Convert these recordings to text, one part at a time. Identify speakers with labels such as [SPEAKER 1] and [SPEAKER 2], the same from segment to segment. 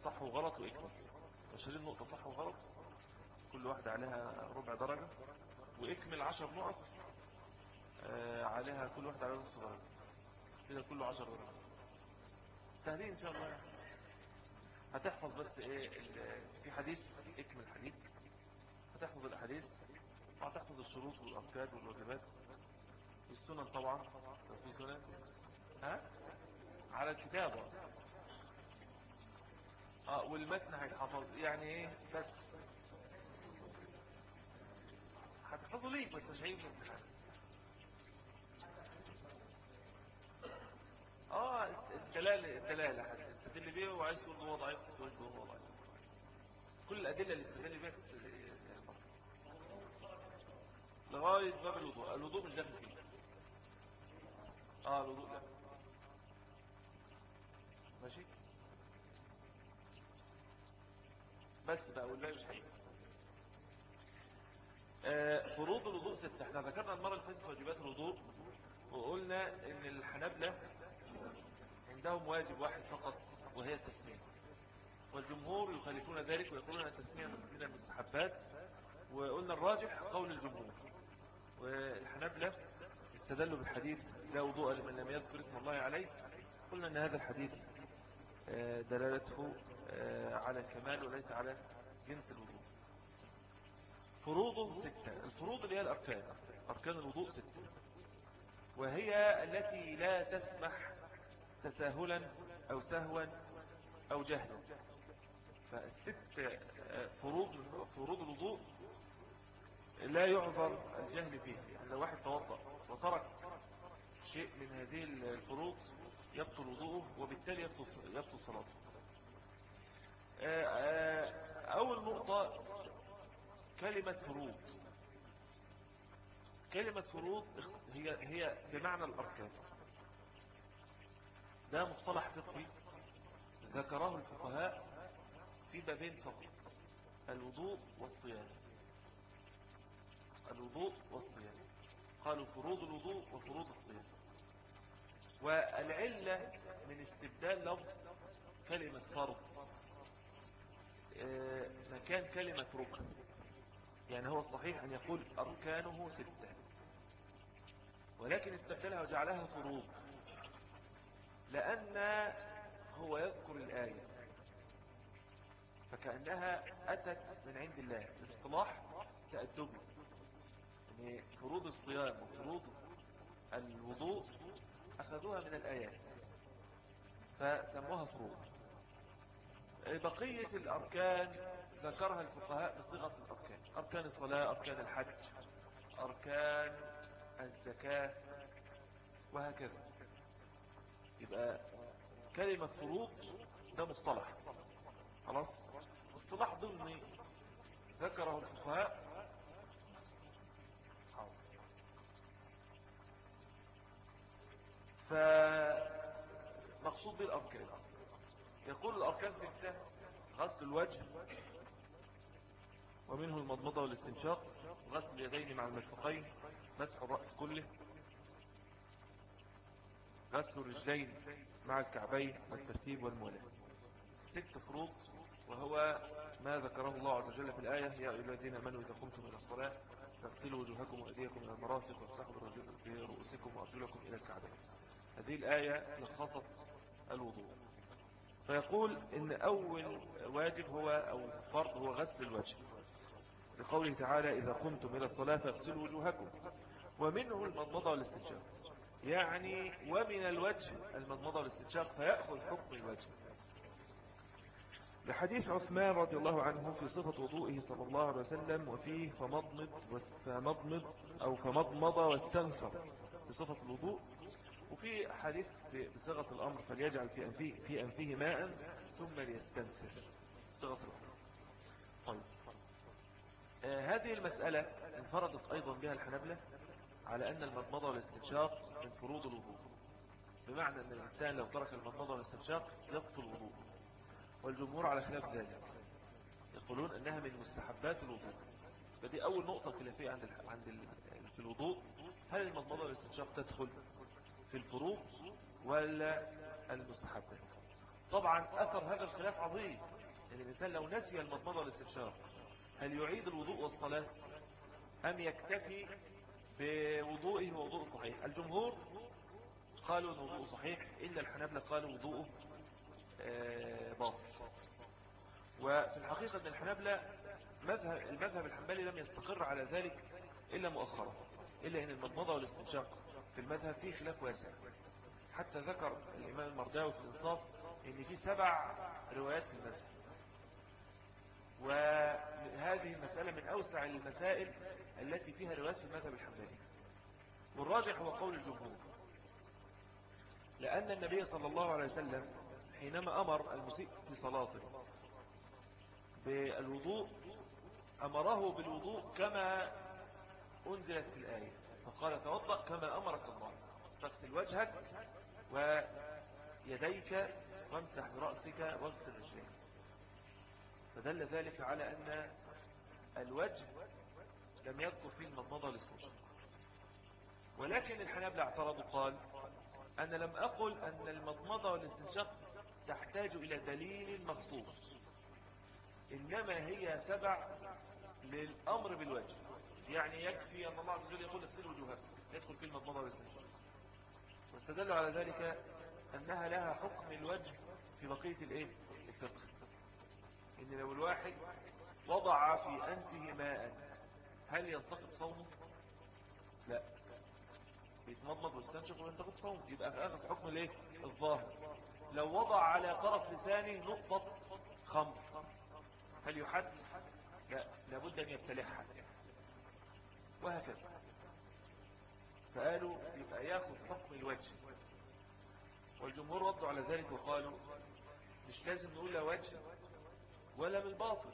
[SPEAKER 1] صح وغلط وإكمل عشرين نقطة صح وغلط. كل واحدة عليها ربع درجة. وإكمل عشر نقط آه، عليها كل واحدة عليها نصف درجة. كده كله عشر درجة. سهلين إن شاء الله. هتحفظ بس إيه في حديث إكمل حديث. هتحفظ الأحاديث وهتحفظ الشروط والأركاد والواجبات. والسنن طبعا. في سنن. ها؟ على الكتابة. آه والمتن هيتحفظ. يعني إيه؟ بس. هتحفظه ليك بس مش هيجي الامتحان آه الدلالة الدلالة هتستدل بيه وعايز تقول هو ضعيف تقول هو ضعيف. كل الأدلة اللي استدل بيها لغاية باب الوضوء. الوضوء مش داخل فيه. آه الوضوء داخل ماشي بس بقى والله مش حقيقي آه فروض الوضوء ستة. إحنا ذكرنا المرة اللي فاتت واجبات الوضوء وقلنا إن الحنابلة عندهم واجب واحد فقط وهي التسمية. والجمهور يخالفون ذلك ويقولون أن التسمية من المستحبات وقلنا الراجح قول الجمهور. والحنابلة استدلوا بالحديث لا وضوء لمن لم يذكر اسم الله عليه قلنا أن هذا الحديث آه، دلالته على الكمال وليس على جنس الوضوء. فروضه ستة. الفروض اللي هي الأركان. أركان الوضوء ستة. وهي التي لا تسمح تساهلا أو سهوا أو جهلا. فالست آه، فروض فروض الوضوء لا يعذر الجهل فيها. يعني لو واحد توضأ وترك شيء من هذه الفروض يبطل وضوءه وبالتالي يبطل صلاته. آه، آه، أول نقطة كلمة فروض. كلمة فروض هي هي بمعنى الأركان. ده مصطلح فقهي ذكره الفقهاء في بابين فقط الوضوء والصيام. الوضوء والصيام. قالوا فروض الوضوء وفروض الصيام. والعلة من استبدال لفظ كلمة فرض آه، مكان كلمة ركن. يعني هو الصحيح أن يقول أركانه ستة. ولكن استبدلها وجعلها فروض لأن هو يذكر الآية. فكأنها أتت من عند الله. اصطلاح تأدبي يعني فروض الصيام وفروض الوضوء أخذوها من الآيات. فسموها فروض. بقية الأركان ذكرها الفقهاء بصيغة الأركان. أركان الصلاة أركان الحج أركان الزكاة وهكذا. يبقى كلمة فروض ده مصطلح. خلاص؟ اصطلاح ضمني ذكره الفقهاء. فمقصود بالأركان. يقول الأركان ستة غسل الوجه ومنه المضمضة والاستنشاق غسل اليدين مع المرفقين مسح الرأس كله غسل الرجلين مع الكعبين والترتيب والمولاة ست فروض وهو ما ذكره الله عز وجل في الآية يا أيها الذين أمنوا إذا قمتم إلى الصلاة فاغسلوا وجوهكم وأيديكم إلى المرافق وامسحوا برؤوسكم وأرجلكم إلى الكعبين. هذه الآية لخصت الوضوء. فيقول إن أول واجب هو أو فرض هو غسل الوجه. لقوله تعالى إذا قمتم إلى الصلاة فاغسلوا وجوهكم. ومنه المضمضة والاستنشاق. يعني ومن الوجه المضمضة والاستنشاق فيأخذ حكم الوجه. لحديث عثمان رضي الله عنه في صفة وضوئه صلى الله عليه وسلم وفيه فمضمض فمضمض أو فمضمض واستنثر في صفة الوضوء وفي حديث بصيغة الأمر فليجعل في أنفه, في أنفه ماء ثم ليستنثر صيغة الأمر. طيب. آه هذه المسألة انفردت أيضا بها الحنبلة على أن المضمضة والاستنشاق من فروض الوضوء. بمعنى أن الإنسان لو ترك المضمضة والاستنشاق يبطل الوضوء. والجمهور على خلاف ذلك. يقولون أنها من مستحبات الوضوء. فدي أول نقطة خلافية عند عند في الوضوء. هل المضمضة والاستنشاق تدخل في الفروض ولا المستحبات طبعا أثر هذا الخلاف عظيم. يعني الإنسان لو نسي المضمضة والاستنشاق هل يعيد الوضوء والصلاة؟ أم يكتفي بوضوئه ووضوء صحيح؟ الجمهور قالوا الوضوء صحيح إلا الحنابلة قالوا وضوءه آه، باطل. وفي الحقيقة أن الحنابلة مذهب المذهب الحنبلي لم يستقر على ذلك إلا مؤخرا إلا أن المضمضة والاستنشاق في المذهب فيه خلاف واسع. حتى ذكر الإمام المرداوي في الإنصاف أن في سبع روايات في المذهب. وهذه المسألة من أوسع المسائل التي فيها روايات في المذهب الحنبلي. والراجح هو قول الجمهور. لأن النبي صلى الله عليه وسلم حينما أمر المسيء في صلاته بالوضوء أمره بالوضوء كما أنزلت في الآية. فقال توضأ كما أمرك الله. تغسل وجهك ويديك وامسح برأسك واغسل رجليك. فدل ذلك على أن الوجه لم يذكر فيه المضمضة والاستنشاق ولكن الحنابلة اعترضوا قال أنا لم أقل أن المضمضة والاستنشاق تحتاج إلى دليل مخصوص إنما هي تبع للأمر بالوجه. يعني يكفي أن الله عز وجل يقول اغسلوا وجوهكم يدخل في المضمضة والاستنشاق واستدلوا على ذلك أنها لها حكم الوجه في بقية الإيه؟ الفقه إن لو الواحد وضع في أنفه ماء هل ينتقد صومه؟ لا يتمضمض ويستنشق وينتقد صومه يبقى أخذ حكم الإيه؟ الظاهر لو وضع على طرف لسانه نقطة خمر هل يحد؟ لا لابد أن يبتلعها وهكذا. فقالوا يبقى ياخذ حكم الوجه. والجمهور ردوا على ذلك وقالوا مش لازم نقول لا وجه ولا من باطل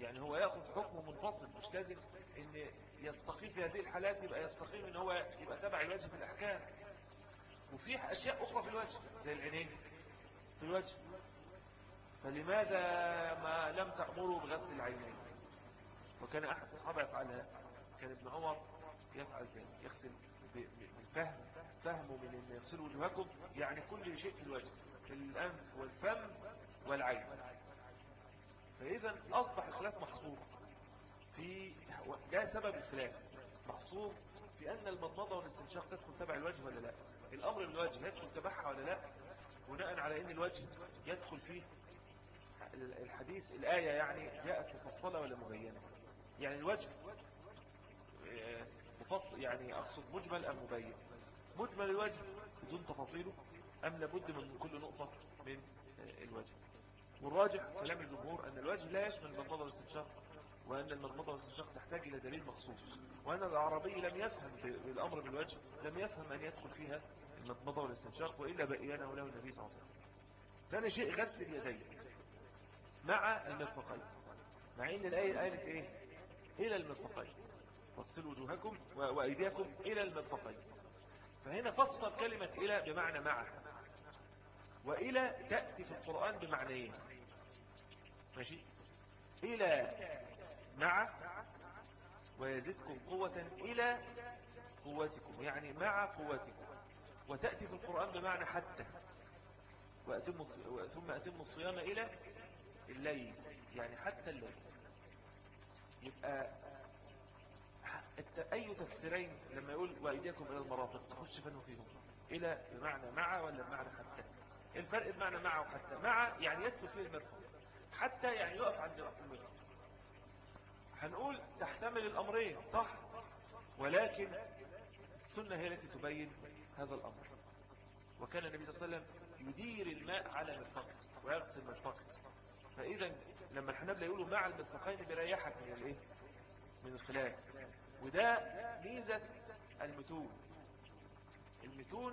[SPEAKER 1] يعني هو ياخذ حكم منفصل مش لازم إن يستقيم في هذه الحالات يبقى يستقيم إن هو يبقى تبع الوجه في الأحكام. وفي أشياء أخرى في الوجه زي العينين في الوجه. فلماذا ما لم تأمروا بغسل العينين؟ وكان أحد الصحابة يفعلها. كان ابن عمر يفعل ذلك يغسل بالفهم فهمه من أن يغسل وجوهكم يعني كل شيء في الوجه الأنف والفم والعين. فإذا أصبح الخلاف محصور في ده سبب الخلاف. محصور في أن المضمضة والاستنشاق تدخل تبع الوجه ولا لا؟ الأمر بالوجه يدخل تبعها ولا لا؟ بناء على أن الوجه يدخل فيه الحديث الآية يعني جاءت مفصلة ولا مبينة؟ يعني الوجه مفصل يعني أقصد مجمل أم مبين؟ مجمل الوجه بدون تفاصيله أم لابد من كل نقطة من آه، الوجه؟ والراجح كلام الجمهور أن الوجه لا يشمل المضمضة والاستنشاق وأن المضمضة والاستنشاق تحتاج إلى دليل مخصوص وأن العربي لم يفهم بالأمر بالوجه لم يفهم أن يدخل فيها المضمضة والاستنشاق وإلا بقيانه له النبي صلى الله عليه وسلم. ثاني شيء غسل اليدين مع المرفقين مع إن الآية قالت إيه؟ إلى المرفقين. فاغسلوا وجوهكم وأيديكم إلى المرفقين. فهنا فصل كلمة إلى بمعنى مع وإلى تأتي في القرآن بمعنيين. ماشي؟ إلى مع ويزدكم قوة إلى قوتكم. يعني مع قوتكم. وتأتي في القرآن بمعنى حتى. وأتم ثم أتم الصيام إلى الليل. يعني حتى الليل. يبقى أي تفسيرين لما يقول وأيديكم إلى المرافق؟ تخش فنه فيهم إلى بمعنى مع ولا بمعنى حتى؟ الفرق بمعنى مع وحتى. مع يعني يدخل فيه المرفق حتى يعني يقف عند المرفق هنقول تحتمل الأمرين صح؟ ولكن السنة هي التي تبين هذا الأمر. وكان النبي صلى الله عليه وسلم يدير الماء على مرفقه ويغسل مرفقه فإذا لما الحنابلة يقولوا مع المرفقين بيريحك من الإيه؟ من الخلاف. وده ميزة المتون. المتون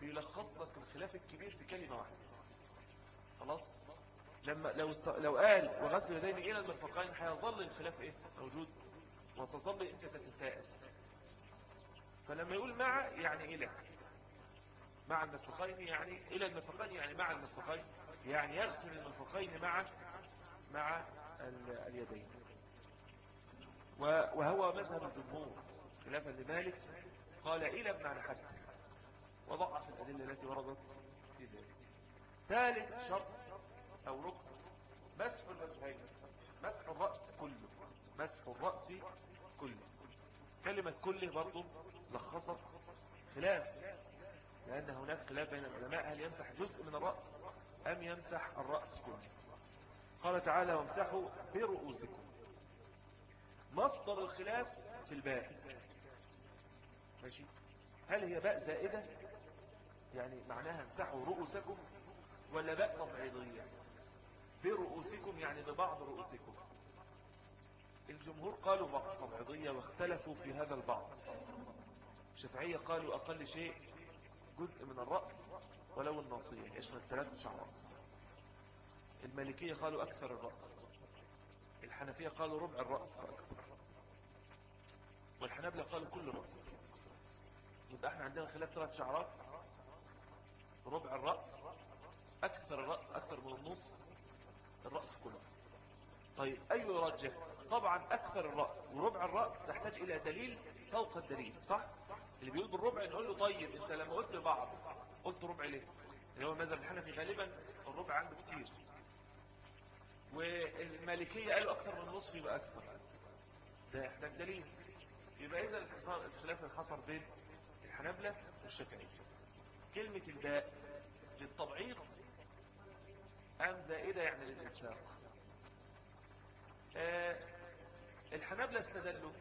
[SPEAKER 1] بيلخص لك الخلاف الكبير في كلمة واحدة. خلاص؟ لما لو است... لو قال وغسل يدين إلى المرفقين هيظل الخلاف إيه؟ موجود. وتظل أنت تتساءل. فلما يقول مع يعني إلى. مع المرفقين يعني إلى المرفقين يعني مع المرفقين. يعني يغسل المرفقين مع مع اليدين. وهو مذهب الجمهور خلافا لمالك قال إلى بمعنى حتى وضعف الأدلة التي وردت في ذلك. ثالث شرط أو ركن مسح الوجهين مسح الرأس كله مسح الرأس كله. كلمة كله برضو لخصت خلاف لأن هناك خلاف بين العلماء هل يمسح جزء من الرأس أم يمسح الرأس كله. قال تعالى وامسحوا برؤوسكم. مصدر الخلاف في الباء. ماشي. هل هي باء زائدة؟ يعني معناها امسحوا رؤوسكم ولا باء طبعيضية برؤوسكم يعني ببعض رؤوسكم. الجمهور قالوا بعض طبعيضية واختلفوا في هذا البعض. شفعية قالوا أقل شيء جزء من الرأس ولو الناصية. يشمل ثلاث شعرات المالكية قالوا أكثر الرأس. الحنفية قالوا ربع الرأس فأكثر والحنابلة قالوا كل الرأس يبقى إحنا عندنا خلاف ثلاث شعرات. ربع الرأس أكثر الرأس أكثر من النص الرأس كله. طيب أي يرجح طبعا أكثر الرأس وربع الرأس تحتاج إلى دليل فوق الدليل صح؟ اللي بيقول بالربع نقول له طيب أنت لما قلت بعض قلت ربع ليه؟ اللي هو المذهب الحنفي غالبا الربع عنده كتير. والمالكية قالوا أكثر من النصف يبقى أكثر ده يحتاج دليل يبقى إذا الخلاف الحصر بين الحنبلة والشافعية. كلمة الباء للتبعيض أم زائدة يعني للإلساق. آه الحنبلة استدلوا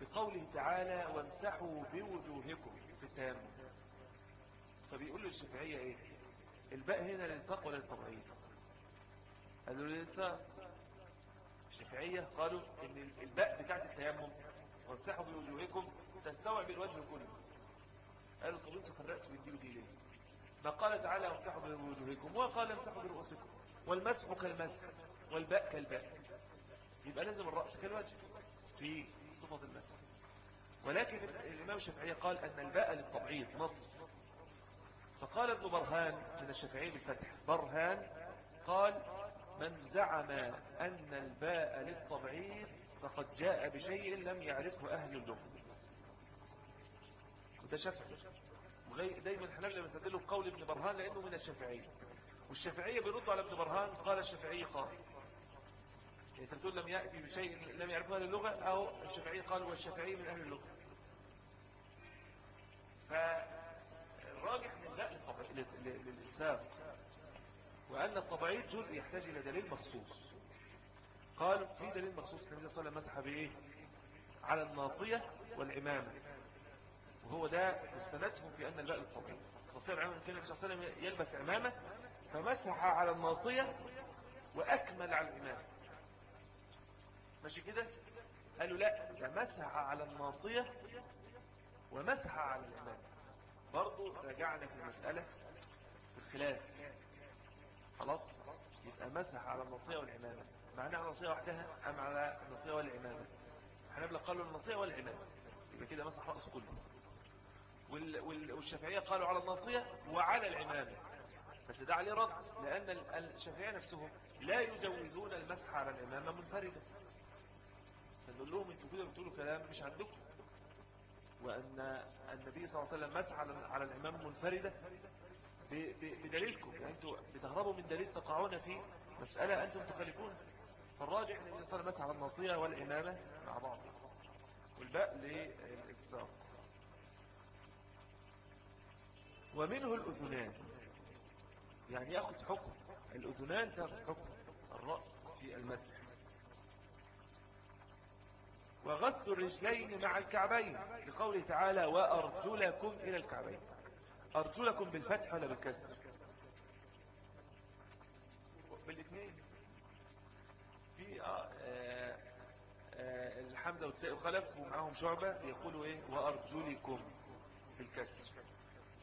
[SPEAKER 1] بقوله تعالى وامسحوا بوجوهكم في التيمم فبيقول للشافعية إيه؟ الباء هنا للإلساق ولا للتبعيض؟ قالوا للإلساق الشافعية قالوا إن الباء بتاعت التيمم وامسحوا بوجوهكم تستوعب الوجه كله. قالوا طب أنتوا فرقتوا بين دي ودي ليه؟ ما قال تعالى امسحوا بوجوهكم وقال امسحوا برؤوسكم. والمسح كالمسح والباء كالباء. يبقى لازم الرأس كالوجه في صفة المسح. ولكن الإمام الشافعي قال أن الباء للتبعيض نص. فقال ابن برهان من الشافعي بالفتح برهان قال من زعم أن الباء للتبعيض فقد جاء بشيء لم يعرفه أهل اللغة شافعي دايما الحنابلة بيستدلوا بقول ابن برهان لأنه من الشافعية والشافعية بيردوا على ابن برهان قال الشافعي قال. يعني أنت بتقول لم يأتي بشيء لم يعرفه أهل اللغة أو الشافعي قال والشافعي من أهل اللغة. فالراجح من لا للإلساق وأن الطبعيد جزء يحتاج إلى دليل مخصوص. قال في دليل مخصوص النبي صلى الله عليه وسلم مسح بإيه؟ على الناصية والعمامة. وهو ده استندهم في أن الباء للطبيعي. تصير عمامة كان النبي صلى الله عليه وسلم يلبس عمامة فمسح على الناصية وأكمل على الإمامة ماشي كده؟ قالوا لا ده مسح على الناصية ومسح على الإمامة برضو رجعنا في المسألة في الخلاف. خلاص؟ يبقى مسح على الناصية والعمامة معنى على الناصية وحدها أم على الناصية والعمامة حنبلة قالوا الناصية والعمامة يبقى كده مسح رأسه كله. والشافعية قالوا على الناصية وعلى العمامة بس ده عليه رد لأن الشافعية نفسهم لا يجوزون المسح على العمامة منفردة. فنقول لهم أنتوا كده بتقولوا كلام مش عندكم. وأن النبي صلى الله عليه وسلم مسح على العمامة منفردة. بدليلكم يعني أنتوا بتهربوا من دليل تقعون في مسألة أنتم تخالفون. فالراجح أن النبي صلى الله عليه على الناصية والإمامة مع بعض. والباء للإكسار ومنه الأذنان. يعني يأخذ حكم. الأذنان تأخذ حكم. الرأس في المسح. وغسل الرجلين مع الكعبين. لقوله تعالى وأرجلكم إلى الكعبين. أرجلكم بالفتح ولا بالكسر؟ بالاثنين في آه آه آه الحمزة والتساء وخلف ومعهم شعبة يقولوا إيه؟ وأرجلكم بالكسر.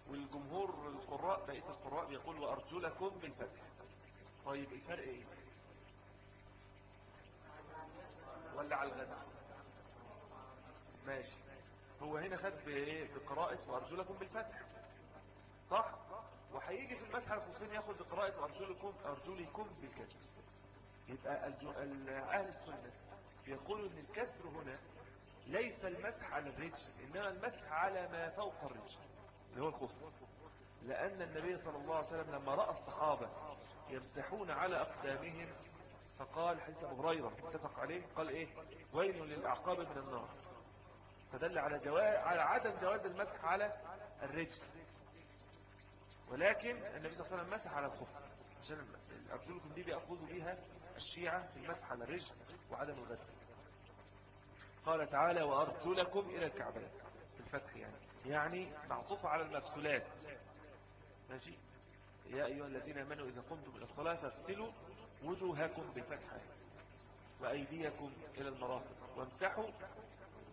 [SPEAKER 1] والجمهور القراء بقية القراء بيقول وأرجلكم بالفتح. طيب الفرق إيه؟ ولا على الغزل؟ ماشي. هو هنا خد بقراءة وأرجلكم بالفتح. صح؟ وهيجي في المسح الخفين ياخد بقراءة وأرجلكم أرجلكم بالكسر. يبقى أهل السنة يقولوا أن الكسر هنا ليس المسح على الرجل إنما المسح على ما فوق الرجل اللي هو الخف لأن النبي صلى الله عليه وسلم لما رأى الصحابة يمسحون على أقدامهم فقال حديث أبو هريرة اتفق عليه قال إيه؟ ويل للأعقاب من النار. فدل على جواز على عدم جواز المسح على الرجل ولكن النبي صلى الله عليه وسلم مسح على الخف. عشان أرجلكم دي بيأخذوا بها الشيعة في المسح على الرجل وعدم الغسل. قال تعالى وأرجلكم إلى الكعبين في الفتح يعني. يعني معطوفة على المغسولات. ماشي؟ يا أيها الذين آمنوا إذا قمتم إلى الصلاة فاغسلوا وجوهكم بفتحة وأيديكم إلى المرافق وامسحوا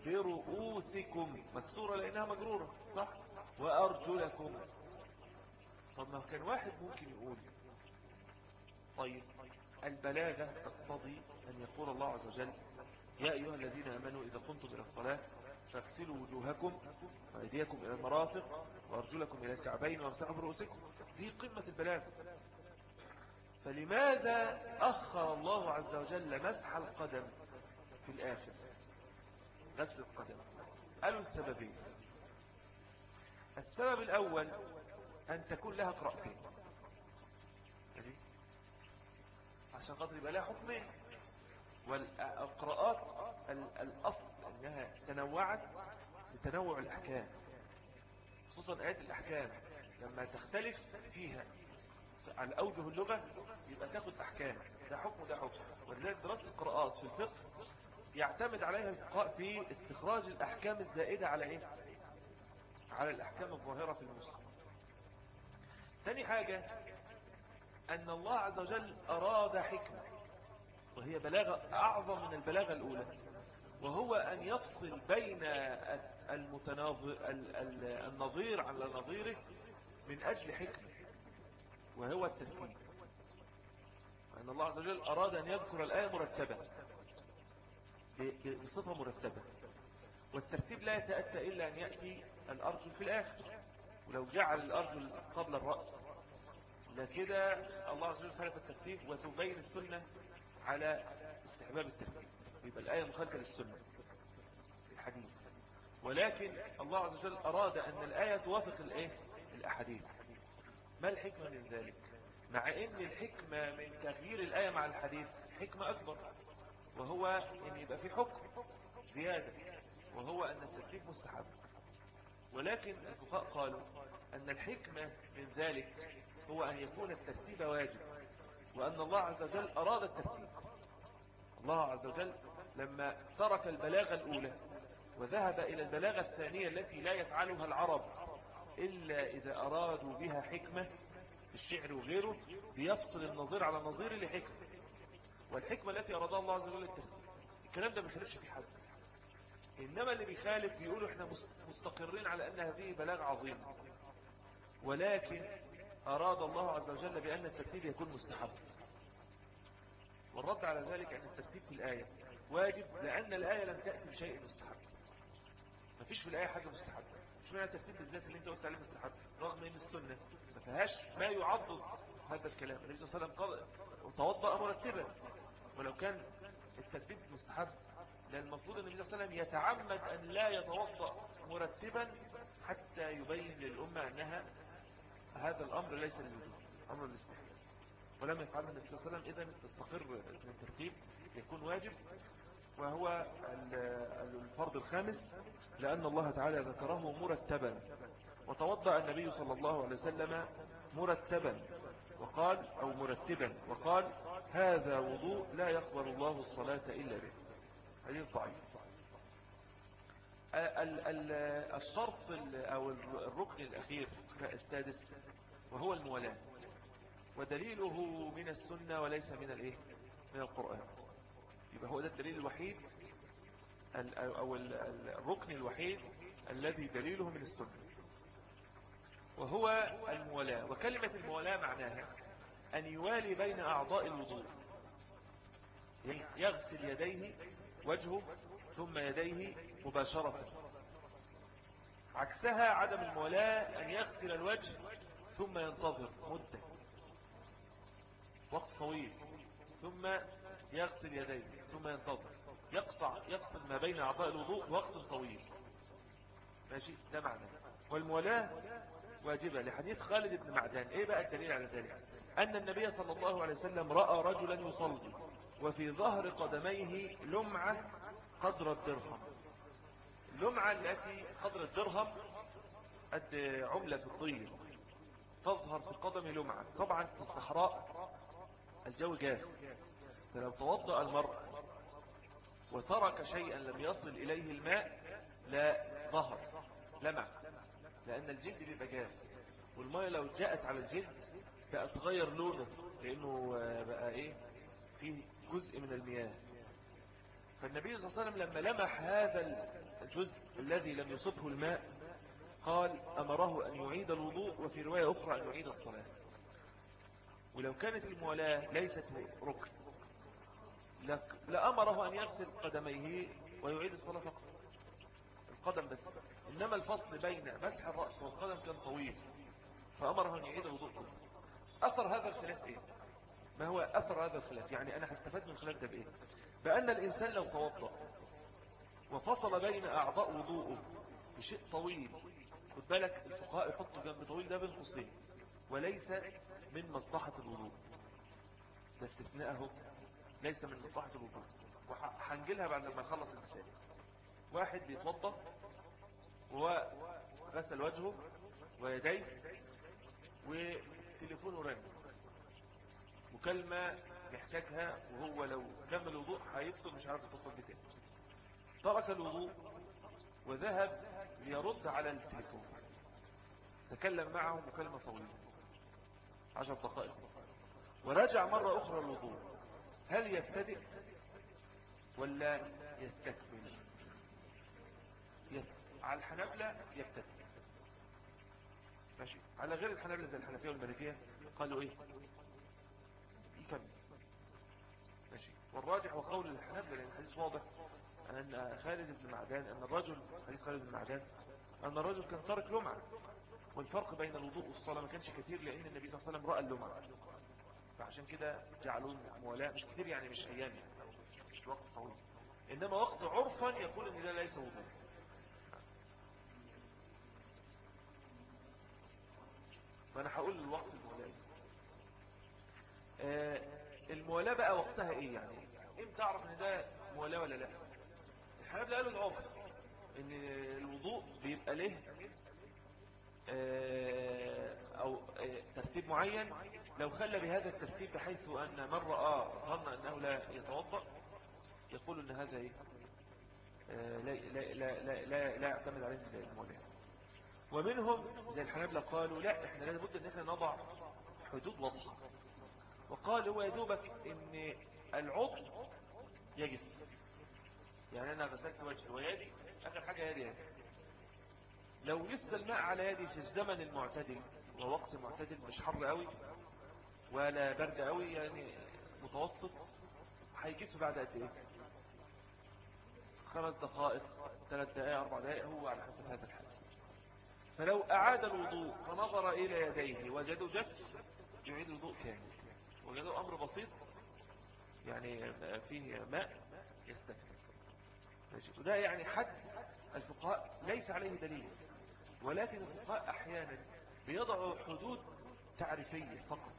[SPEAKER 1] برؤوسكم. مكسورة لأنها مجرورة صح؟ وأرجلكم طب ما كان واحد ممكن يقول. طيب البلاغة تقتضي أن يقول الله عز وجل يا أيها الذين آمنوا إذا قمتم إلى الصلاة فاغسلوا وجوهكم وأيديكم إلى المرافق وأرجلكم إلى الكعبين وامسحوا برؤوسكم. دي قمة البلاغة. فلماذا أخر الله عز وجل مسح القدم في الآخر؟ غسل القدم. قالوا السببين. السبب الأول أن تكون لها قراءتين عشان خاطر يبقى لها حكمين والقراءات الأصل أنها تنوعت لتنوع الأحكام. خصوصا آيات الأحكام. لما تختلف فيها على أوجه اللغة يبقى تاخد أحكام. ده حكم وده حكم. ولذلك دراسة القراءات في الفقه يعتمد عليها الفقهاء في استخراج الأحكام الزائدة على إيه؟ على الأحكام الظاهرة في المصحف ثاني حاجة أن الله عز وجل أراد حكمة وهي بلاغة أعظم من البلاغة الأولى وهو أن يفصل بين النظير على نظيره من أجل حكمة وهو الترتيب. أن الله عز وجل أراد أن يذكر الآية مرتبة بصفة مرتبة والترتيب لا يتأتى إلا أن يأتي الأرجل في الآخر. ولو جعل الأرجل قبل الرأس لكده الله عز وجل خلف الترتيب وتبين السنة على استحباب الترتيب. يبقى الآية مخالفة للسنة في الحديث. ولكن الله عز وجل أراد أن الآية توافق الإيه؟ الأحاديث. ما الحكمة من ذلك؟ مع أن الحكمة من تغيير الآية مع الحديث حكمة أكبر وهو أن يبقى في حكم زيادة وهو أن الترتيب مستحب. ولكن الفقهاء قالوا أن الحكمة من ذلك هو أن يكون الترتيب واجب وأن الله عز وجل أراد الترتيب. الله عز وجل لما ترك البلاغة الأولى وذهب إلى البلاغة الثانية التي لا يفعلها العرب إلا إذا أرادوا بها حكمة في الشعر وغيره بيفصل النظير على النظير لحكمة والحكمة التي أرادها الله عز وجل الترتيب. الكلام ده ما بيخالفش في حد. إنما اللي بيخالف يقولوا إحنا مستقرين على أن هذه بلاغ عظيمة ولكن أراد الله عز وجل بأن الترتيب يكون مستحب. والرد على ذلك أن الترتيب في الآية. واجب لأن الآية لم تأتي بشيء مستحب. ما فيش في الآية حاجة مستحبة. مش معنى الترتيب بالذات اللي أنت قلت عليه مستحب. رغم إن السنة ما فيهاش ما يعضد هذا الكلام. النبي صلى الله عليه وسلم توضأ مرتبا. ولو كان الترتيب مستحب لأن المفروض أن النبي صلى الله عليه وسلم يتعمد أن لا يتوضأ مرتبا حتى يبين للأمة أنها هذا الأمر ليس للوجود أمر الاستحباب. ولم يفعله النبي صلى الله عليه وسلم إذن تستقر من الترتيب يكون واجب وهو الفرض الخامس لأن الله تعالى ذكره مرتبا. وتوضأ النبي صلى الله عليه وسلم مرتبا وقال أو مرتبا وقال هذا وضوء لا يقبل الله الصلاة إلا به. حديث ضعيف الشرط أو الركن الأخير السادس وهو المولاة ودليله من السنة وليس من الإيه؟ من القرآن. يبقى هو ده الدليل الوحيد أو الركن الوحيد الذي دليله من السنة. وهو المولاة وكلمة المولاة معناها أن يوالي بين أعضاء الوضوء. يغسل يديه وجهه ثم يديه مباشرة. عكسها عدم المولاة أن يغسل الوجه ثم ينتظر مدة وقت طويل ثم يغسل يديه ثم ينتظر يقطع يفصل ما بين أعضاء الوضوء وقت طويل. ماشي؟ ده معنى. والمولاة واجبة لحديث خالد بن معدان. إيه بقى الدليل على ذلك؟ أن النبي صلى الله عليه وسلم رأى رجلا يصلي. وفي ظهر قدميه لمعة قدر الدرهم. اللمعة التي قدر الدرهم قد عملة في الطين تظهر في القدم لمعة. طبعا في الصحراء الجو جاف. فلو توضأ المرء وترك شيئا لم يصل إليه الماء لا ظهر لمع لأن الجلد بيبقى جاف. والماء لو جاءت على الجلد بقى تغير لونه لأنه بقى إيه؟ فيه جزء من المياه. فالنبي صلى الله عليه وسلم لما لمح هذا الجزء الذي لم يصبه الماء قال أمره أن يعيد الوضوء وفي رواية أخرى أن يعيد الصلاة. ولو كانت الموالاة ليست ركن لأمره أن يغسل قدميه ويعيد الصلاة فقط. القدم بس. إنما الفصل بين مسح الرأس والقدم كان طويل فأمره أن يعيد الوضوء. أثر هذا الخلاف إيه؟ ما هو أثر هذا الخلاف؟ يعني أنا هستفاد من الخلاف ده بإيه؟ بأن الإنسان لو توضأ وفصل بين أعضاء وضوءه بشيء طويل خد بالك الفقهاء يحطوا جنب طويل ده بين قوسين وليس من مصلحة الوضوء. ده استثناءه ليس من مصلحة الوضوء. وحنجلها بعد ما نخلص المثال واحد بيتوضأ وغسل وجهه ويديه وتليفونه رن. مكالمة محتاجها وهو لو كمل الوضوء هيفصل مش عارف يتصل بتاني ترك الوضوء وذهب ليرد على التليفون. تكلم معه مكالمة طويلة. عشر دقائق. ورجع مرة أخرى الوضوء هل يبتدئ ولا يستكمل؟ على الحنابلة يبتدئ. ماشي. على غير الحنابلة زي الحنفية والمالكية قالوا إيه يكمل ماشي والراجح وقول الحنابلة لأن الحديث واضح أن خالد بن معدان أن الرجل حديث خالد بن معدان أن الرجل كان ترك لمعة والفرق بين الوضوء والصلاة ما كانش كثير لأن النبي صلى الله عليه وسلم رأى اللمعة. فعشان كده جعلوا موالاة مش كثير يعني مش أيام يعني مش وقت طويل. إنما وقت عرفا يقول أن ده ليس وضوء. ما أنا هقول الوقت المولاة. آه المولاة بقى وقتها إيه يعني؟ إمتى تعرف أن ده مولاة ولا لا. الحنابلة قالوا العرف إن الوضوء بيبقى له آه، أو آه، ترتيب معين. لو خلى بهذا الترتيب بحيث أن من رأى ظن أنه لا يتوضأ يقول إن هذا إيه؟ آه، لا, لا, لا, لا, لا, يعتمد عليه المولى ومنهم زي الحنابلة قالوا لا إحنا لابد إن إحنا نضع حدود واضحة. وقال هو يدوبك إن العضو يجف يعني أنا غسلت وجهي ويدي آخر حاجة يدي هذه لو لسه الماء على يدي في الزمن المعتدل ووقت معتدل مش حر قوي ولا برد قوي يعني متوسط هيجف بعد قد إيه؟ خمس دقائق ثلاث دقائق أربع دقائق هو على حسب هذا الحال. فلو أعاد الوضوء فنظر إلى يديه وجدوا جف يعيد الوضوء كامل. وجدوا أمر بسيط يعني فيه ماء يستكمل وده يعني حد الفقهاء ليس عليه دليل ولكن الفقهاء أحيانا بيضعوا حدود تعريفية فقط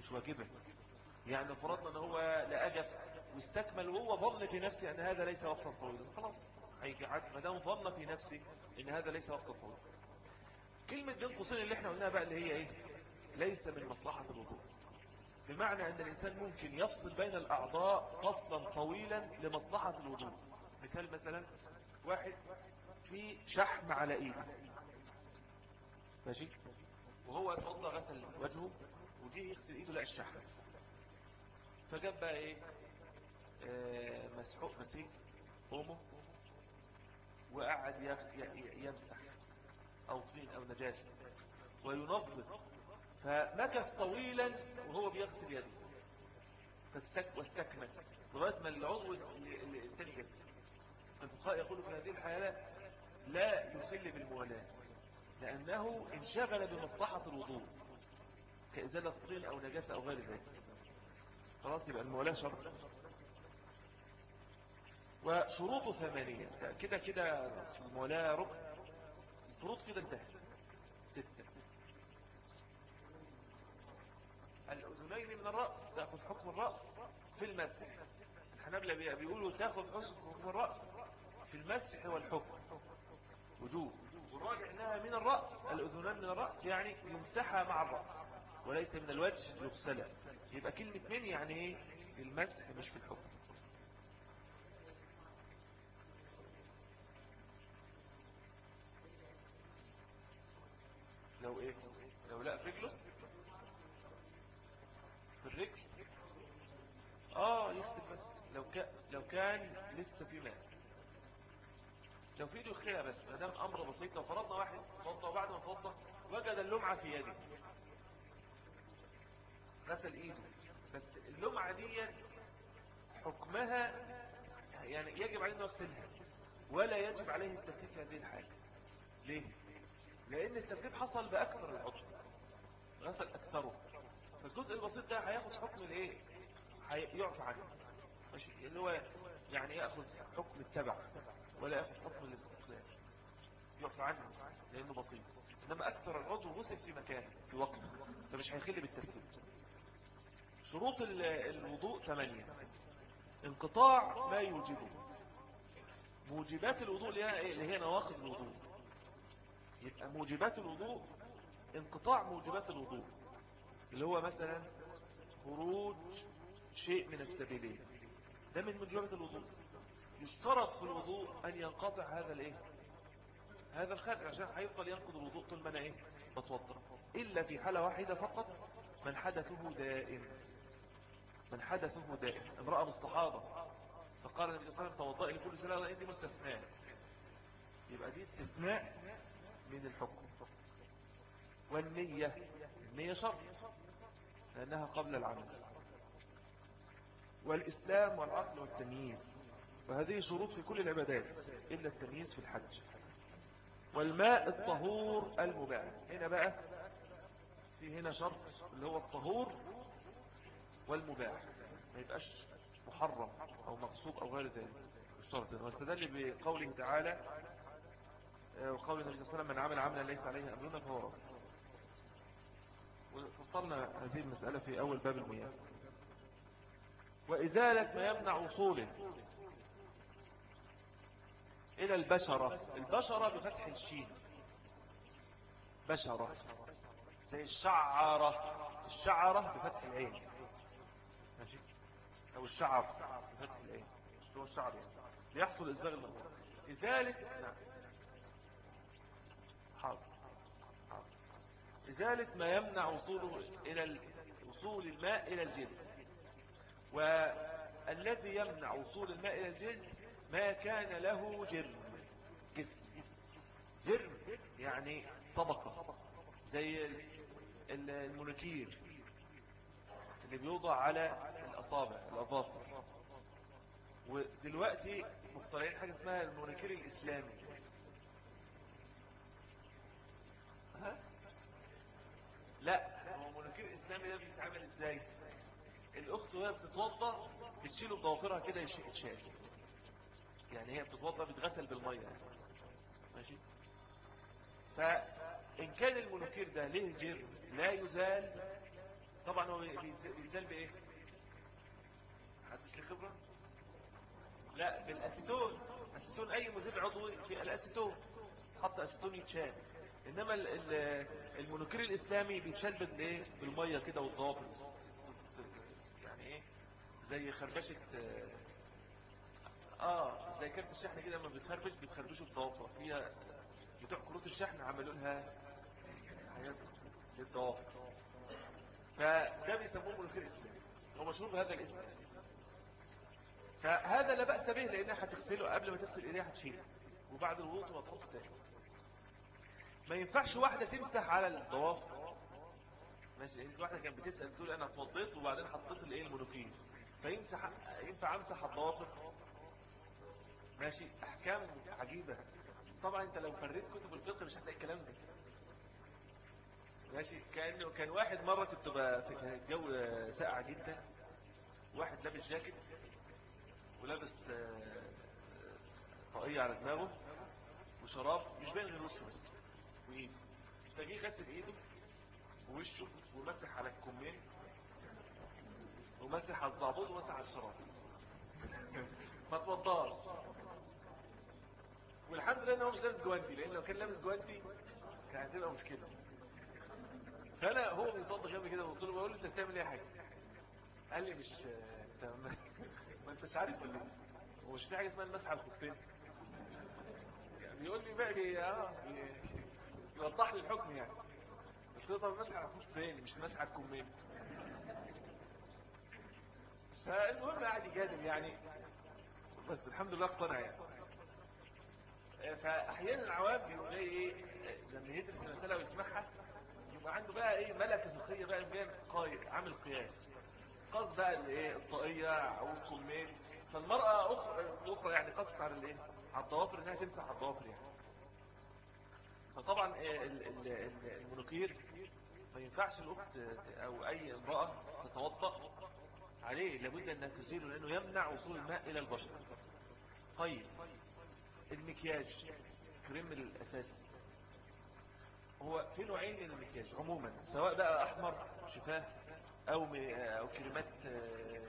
[SPEAKER 1] مش واجبة. يعني فرضنا أن هو لأجف واستكمل وهو ظن في نفسه أن هذا ليس وقتا طويلا خلاص. ما دام ظن في نفسه أن هذا ليس وقتا طويلا. كلمة بين قوسين اللي إحنا قلناها بقى اللي هي إيه؟ ليس من مصلحة الوضوء بمعنى أن الإنسان ممكن يفصل بين الأعضاء فصلا طويلا لمصلحة الوضوء مثال مثلا واحد في شحم على إيده. ماشي؟ وهو اتوضى غسل وجهه وجه يغسل إيده لقى الشحم. فجاب بقى إيه؟ آه مسحوق مسيك اومه وقعد يمسح أو طين أو نجاسة. وينظف فمكث طويلا وهو بيغسل يده. واستكمل. لغاية ما العضو التاني جف الفقهاء يقولوا في هذه الحالة لا يخل بالموالاة لأنه انشغل بمصلحة الوضوء كإزالة طين أو نجاسة أو غير ذلك. خلاص يبقى الموالاة شرط وشروط ثمانية. كده كده الموالاة ركن. الفروض كده انتهت ستة الرأس تأخذ حكم الرأس في المسح. الحنابلة بيقولوا تأخذ حكم الرأس في المسح والحكم. وجوب. والراجع انها من الرأس الأذنان من الرأس يعني يمسحها مع الرأس وليس من الوجه يغسلها. يبقى كلمة من يعني إيه؟ في المسح مش في الحكم لو إيه لو لا في رجله في الرجل آه يغسل بس. لو كان لو كان لسه في ماء لو في إيده يغسلها بس ما دام أمر بسيط. لو فرضنا واحد توضى وبعد ما توضى وجد اللمعة في يده. غسل إيده. بس اللمعة دي حكمها يعني يجب عليه إنه يغسلها. ولا يجب عليه الترتيب في هذه الحالة. ليه؟ لأن الترتيب حصل بأكثر العضو غسل أكثره. فالجزء البسيط ده هياخد حكم الإيه؟ هيعفى عنه. ماشي. اللي هو يعني يأخذ حكم التبع ولا يأخذ حكم الاستقلال. يعفى عنه لأنه بسيط إنما أكثر العضو غسل في مكان في وقت. فمش هيخل بالترتيب. شروط الوضوء ثمانية. انقطاع ما يوجبه. موجبات الوضوء اللي هي نواقض الوضوء. يبقى موجبات الوضوء انقطاع موجبات الوضوء. اللي هو مثلا خروج شيء من السبيلين. ده من موجبات الوضوء. يشترط في الوضوء أن ينقطع هذا الإيه؟ هذا الخارج عشان هيفضل ينقض الوضوء طول ما أنا إيه؟ بتوضا إلا في حالة واحدة فقط من حدثه دائم. من حدثه دائم. امرأة مستحاضة. فقال النبي صلى الله عليه وسلم توضأ لكل سنة دي مستثناء. يبقى دي استثناء من الحكم. والنية. النية شرط. لأنها قبل العمل. والإسلام والعقل والتمييز. وهذه شروط في كل العبادات إلا التمييز في الحج. والماء الطهور المباح هنا بقى في هنا شرط اللي هو الطهور والمباح ما يبقاش محرم أو مقصود أو غير ذلك. اشترط واستدل بقوله تعالى آه، وقول النبي صلى الله عليه وسلم من عمل عملا ليس عليه أمرنا فهو رب وفصلنا هذه المسألة في أول باب المياه. وإزالة ما يمنع وصوله إلى البشرة. البشرة بفتح الشين. بشرة. زي الشعرة. الشعرة بفتح العين. ماشي؟ أو الشعر بفتح العين. هو الشعر يعني؟ ليحصل إزالة حاضر. إزالة ما يمنع وصوله إلى وصول الماء إلى الجلد. والذي يمنع وصول الماء إلى الجلد ما كان له جرم. جسم. جرم يعني طبقة. زي المنكير اللي بيوضع على الأصابع الأظافر. ودلوقتي مخترعين حاجة اسمها المنكير الإسلامي. ها؟ لا هو المنكير الإسلامي ده بيتعمل إزاي؟ الأخت وهي بتتوضى بتشيله بضوافرها كده يتشال. يعني هي بتتوضى بتغسل بالمية. يعني. ماشي؟ فإن كان المنكر ده ليه جر لا يزال طبعا هو بيتزال بإيه؟ حدش لي خبرة؟ لا بالأسيتون. أسيتون أي مذيب عضوي بالأسيتون حتى أسيتون يتشال. إنما المنكر الإسلامي بيتشال بالمية كده والضوافر. إيه زي خربشة آه زي كارت الشحن كده لما بتخربش بتخربشه بضوافر. فيها بتوع كروت الشحن عملوا لها حاجات للضوافر. فده بيسموه منكر اسلامي هو مشهور بهذا الاسم. فهذا لا بأس به لأنها هتغسله قبل ما تغسل إيديها هتشيله وبعد الوضوء هتحطه تاني. ما ينفعش واحدة تمسح على الضوافر. ماشي انت واحدة كانت بتسأل تقول أنا اتوضيت وبعدين حطيت الإيه المنوكين فيمسح ينفع امسح الضوافر؟ ماشي. أحكام عجيبة. طبعا أنت لو فريت كتب الفقه مش هتلاقي الكلام ده. ماشي. كأنه كان واحد مرة كنت في الجو ساقع جدا. واحد لابس جاكيت ولابس آه، طاقية على دماغه وشراب مش باين غير وشه بس. وإيده. فجي غسل إيده ووشه ومسح على الكمين ومسح الزعبوط ومسح الشراب. ما توضاش. والحمد لله ان هو مش لابس جوانتي لأن لو كان لابس جوانتي كانت هتبقى مشكلة. فأنا هو بيتوضى جنبي كده بوصله بقول له أنت بتعمل إيه يا حاج؟ قال لي مش ما أنتش عارف ولا إيه؟ ومش في حاجة اسمها المسح على الخفين؟ بيقول لي بقى بي... آه يوضح لي الحكم يعني. قلت له طب المسح على الخفين مش المسح على الكمين فالمهم قاعد يجادل يعني. بس الحمد لله اقتنع يعني. فأحيانا العوام بيقول إيه لما يدرس المساله ويسمعها يبقى عنده بقى إيه ملكة فقهية بقى بيعمل قايد عامل قياس. قص بقى الايه الطاقيه أو الكمين فالمرأة أخرى الأخرى يعني قصت على الايه على الضوافر إنها تمسح على الضوافر يعني. فطبعا المنوكير ما ينفعش الأخت أو أي امرأة تتوضأ عليه لابد انها تزيله لأنه يمنع وصول الماء إلى البشر. طيب المكياج كريم الأساس. هو في نوعين من المكياج عموما سواء بقى أحمر شفاه أو أو كريمات آه،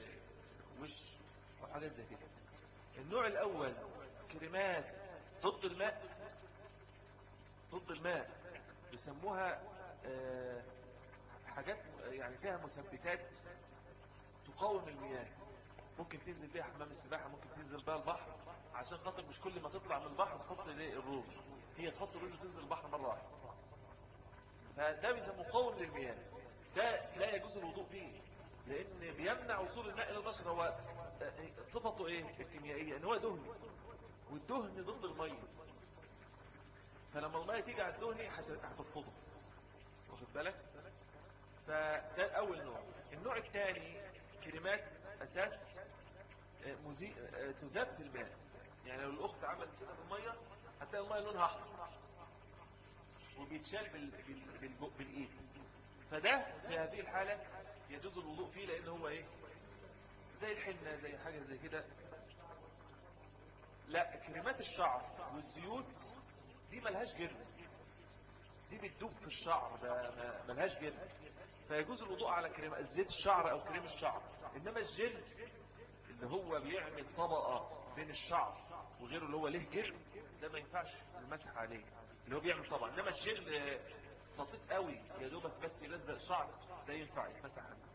[SPEAKER 1] وش أو حاجات زي كده. النوع الأول كريمات ضد الماء. ضد الماء يسموها آه، حاجات يعني فيها مثبتات تقاوم المياه. ممكن تنزل بيها حمام السباحة ممكن تنزل بيها البحر. عشان خاطر مش كل ما تطلع من البحر تحط ليه الروج. هي تحط الروج وتنزل البحر مرة واحدة. فده بيسموه قوم للمياه. ده لا يجوز الوضوء به لأن بيمنع وصول الماء إلى البشر. هو صفته إيه؟ الكيميائية إن هو دهن. والدهن ضد المية. فلما المية تيجي على الدهن هترفضه واخد بالك؟ فده أول نوع. النوع الثاني كريمات أساس آه، آه، تذاب في الماء. يعني لو الأخت عملت كده في المية هتلاقي المية لونها أحمر. وبيتشال بالإيد. فده في هذه الحالة يجوز الوضوء فيه لأن هو إيه؟ زي الحنة زي حاجة زي كده. لا كريمات الشعر والزيوت دي ملهاش جرم. دي بتدوب في الشعر ده ملهاش جرم. فيجوز الوضوء على كريم الزيت الشعر أو كريم الشعر. إنما الجل اللي هو بيعمل طبقة بين الشعر وغيره اللي هو له جلد ده ما ينفعش المسح عليه اللي هو بيعمل طبقة. إنما الجل بسيط قوي يا دوبك بس يلزق الشعر ده ينفع يتمسح عليه.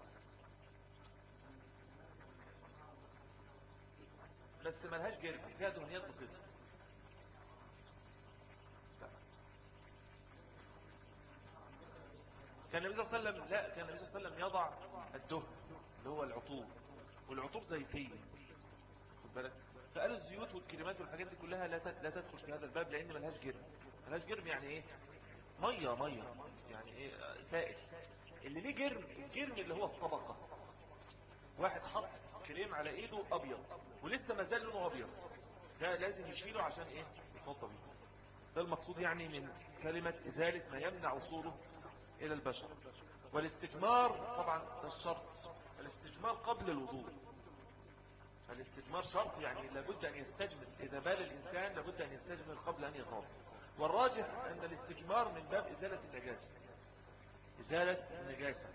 [SPEAKER 1] بس ملهاش جلد فيها دهنيات بسيطة. كان النبي صلى الله عليه وسلم لا كان النبي صلى الله عليه وسلم يضع الدهن. اللي هو العطور. والعطور زيتية خد بالك؟ فقالوا الزيوت والكريمات والحاجات دي كلها لا لا تدخل في هذا الباب لأن ملهاش جرم. ملهاش جرم يعني إيه؟ مية مية. يعني إيه؟ سائل. اللي ليه جرم؟ الجرم اللي هو الطبقة. واحد حط كريم على إيده أبيض ولسه ما زال لونه أبيض. ده لازم يشيله عشان إيه؟ يتوضى بيه. ده المقصود يعني من كلمة إزالة ما يمنع وصوله إلى البشر. والاستجمار طبعا ده الشرط. الاستجمار قبل الوضوء. الاستجمار شرط يعني لابد أن يستجمر. إذا بال الإنسان لابد أن يستجمر قبل أن يغاب. والراجح أن الاستجمار من باب إزالة النجاسة. إزالة النجاسة.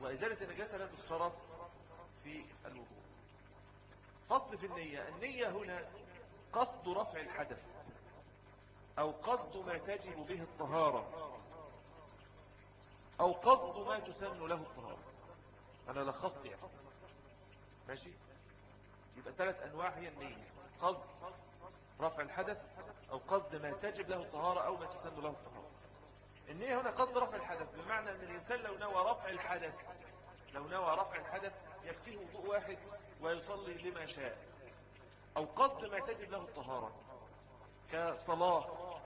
[SPEAKER 1] وإزالة النجاسة لا تشترط في الوضوء. فصل في النية. النية هنا قصد رفع الحدث. أو قصد ما تجب به الطهارة. أو قصد ما تسن له الطهارة. أنا لخصت يعني. ماشي؟ يبقى ثلاث أنواع هي النية. قصد رفع الحدث أو قصد ما تجب له الطهارة أو ما تسن له الطهارة. النية هنا قصد رفع الحدث بمعنى أن الإنسان لو نوى رفع الحدث لو نوى رفع الحدث يكفيه وضوء واحد ويصلي لما شاء. أو قصد ما تجب له الطهارة كصلاة.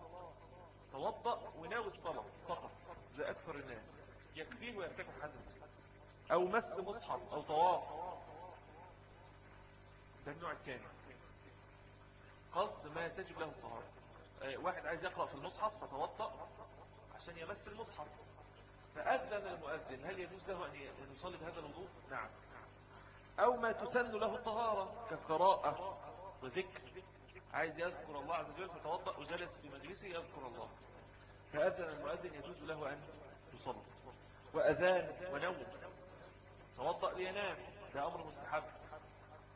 [SPEAKER 1] توضأ وناوي الصلاة فقط زي أكثر الناس. يكفيه ويرتفع حدث أو مس مصحف أو طواف. ده النوع الثاني. قصد ما تجب له الطهارة. آه، واحد عايز يقرأ في المصحف فتوضأ عشان يمس المصحف. فأذن المؤذن هل يجوز له أن يصلي بهذا الوضوء؟ نعم. أو ما تسن له الطهارة كقراءة وذكر. عايز يذكر الله عز وجل فتوضأ وجلس في مجلسه يذكر الله. فأذن المؤذن يجوز له أن يصلي. وأذان ونوم. توضأ لينام. ده أمر مستحب.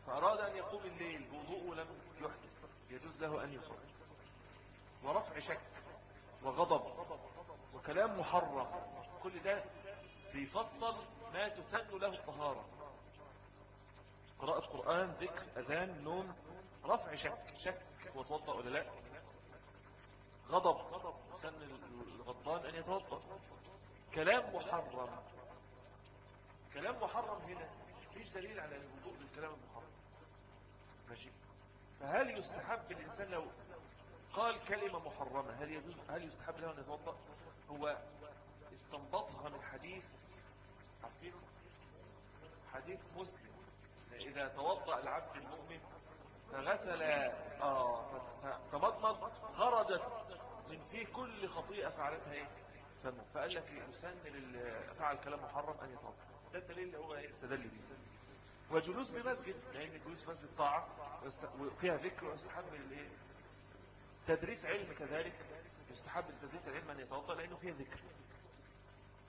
[SPEAKER 1] فأراد أن يقوم الليل بوضوء لم يحدث. يجوز له أن يصلي. ورفع شك وغضب وكلام محرم. كل ده بيفصل ما تسن له الطهارة. قراءة قرآن ذكر أذان نوم رفع شك. شك وتوضأ ولا لا؟ غضب سن الغضبان أن يتوضأ. كلام محرم. كلام محرم هنا. فيش دليل على الوضوء بالكلام المحرم. ماشي؟ فهل يستحب الإنسان لو قال كلمة محرمة هل يجوز هل يستحب له أن يتوضأ؟ هو استنبطها من حديث عارفين حديث مسلم. إذا توضأ العبد المؤمن فغسل آه فتمضمض خرجت من فيه كل خطيئة فعلتها إيه؟ فقال لك يسن فعل كلام محرم أن يتوضأ. ده الدليل اللي هو استدل به وجلوس بمسجد لأن يعني جلوس مسجد طاعة وفيها ذكر ويستحب للإيه تدريس علم كذلك يستحب تدريس العلم أن يتوضأ لأنه فيه ذكر.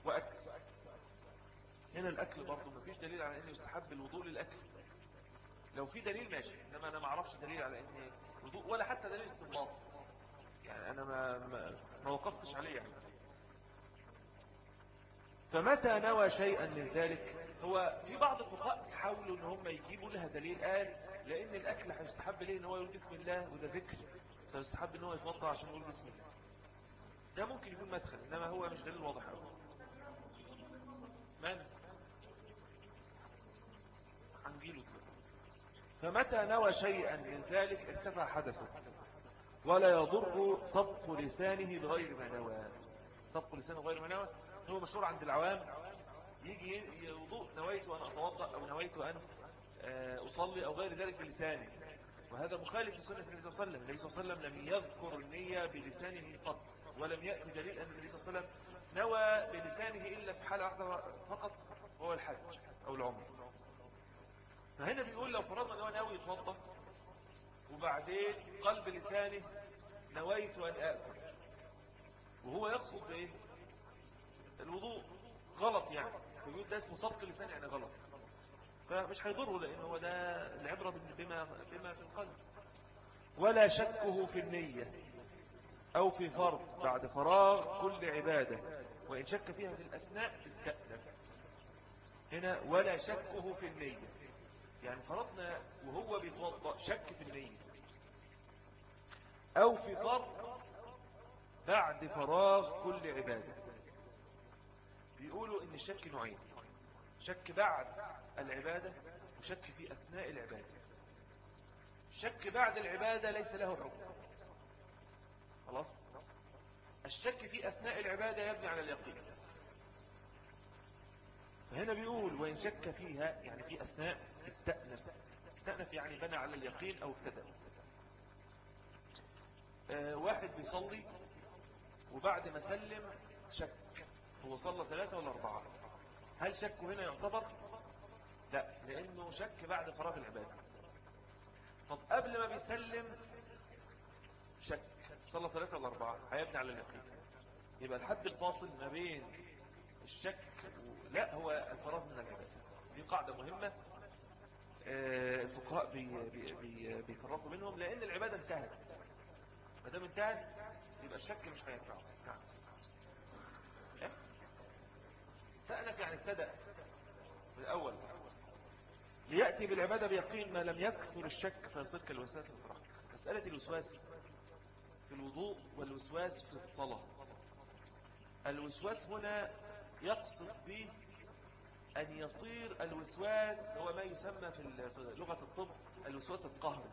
[SPEAKER 1] وأكل. هنا الأكل برضه مفيش دليل على أنه يستحب الوضوء للأكل. لو في دليل ماشي إنما أنا ما أعرفش دليل على أن الوضوء ولا حتى دليل استنباط يعني أنا ما, ما, ما وقفتش عليه يعني. فمتى نوى شيئا من ذلك؟ هو في بعض الفقهاء حاولوا إن هم يجيبوا لها دليل قال لأن الأكل هيستحب ليه إن هو يقول بسم الله وده ذكر فيستحب إن هو يتوضأ عشان يقول بسم الله. ده ممكن يكون مدخل إنما هو مش دليل واضح قوي من؟ هنجيله فمتى نوى شيئا من ذلك؟ ارتفع حدثه. ولا يضر صدق لسانه بغير ما نوى. صدق لسانه بغير ما نوى؟ هو مشهور عند العوام يجي يوضوء نويت أن أتوضأ أو نويت أن آه، أصلي أو غير ذلك بلسانه وهذا مخالف لسنة النبي صلى الله عليه وسلم. النبي صلى الله عليه وسلم لم يذكر النية بلسانه قط ولم يأتي دليل أن النبي صلى الله عليه وسلم نوى بلسانه إلا في حالة واحدة فقط وهو الحج أو العمر. فهنا بيقول لو فرضنا أنه ناوي يتوضأ وبعدين قلب لسانه نويت أن أأكل وهو يقصد بإيه؟ الوضوء غلط يعني. فيقول ده اسمه سبق لسان يعني غلط. فمش هيضره لأنه هو ده العبرة بما, بما في القلب. ولا شكه في النية أو في فرض. بعد فراغ كل عبادة. وإن شك فيها في الأثناء استأنف. هنا ولا شكه في النية. يعني فرضنا وهو بيتوضأ شك في النية. أو في فرض بعد فراغ كل عبادة. بيقولوا إن الشك نوعين. شك بعد العبادة وشك في أثناء العبادة. شك بعد العبادة ليس له حكم. خلاص؟ الشك في أثناء العبادة يبني على اليقين. فهنا بيقول وإن شك فيها يعني في أثناء استأنف. استأنف يعني بنى على اليقين أو ابتدأ. آه واحد بيصلي وبعد ما سلم شك. هو صلى ثلاثة ولا أربعة هل شكه هنا يعتبر؟ لا لأنه شك بعد فراغ العبادة. طب قبل ما بيسلم شك. صلى ثلاثة ولا أربعة هيبني على اليقين. يبقى الحد الفاصل ما بين الشك و... لا هو الفراغ من العبادة. دي قاعدة مهمة. آه، الفقهاء بي بي بي بيفرقوا منهم لأن العبادة انتهت. ما دام انتهت يبقى الشك مش هينفعه نعم. استأنف يعني ابتدأ الأول. ليأتي بالعبادة بيقين ما لم يكثر الشك فيصير كالوسواس الفرح مسألة الوسواس في الوضوء والوسواس في الصلاة. الوسواس هنا يقصد به أن يصير الوسواس هو ما يسمى في لغة الطب الوسواس القهري.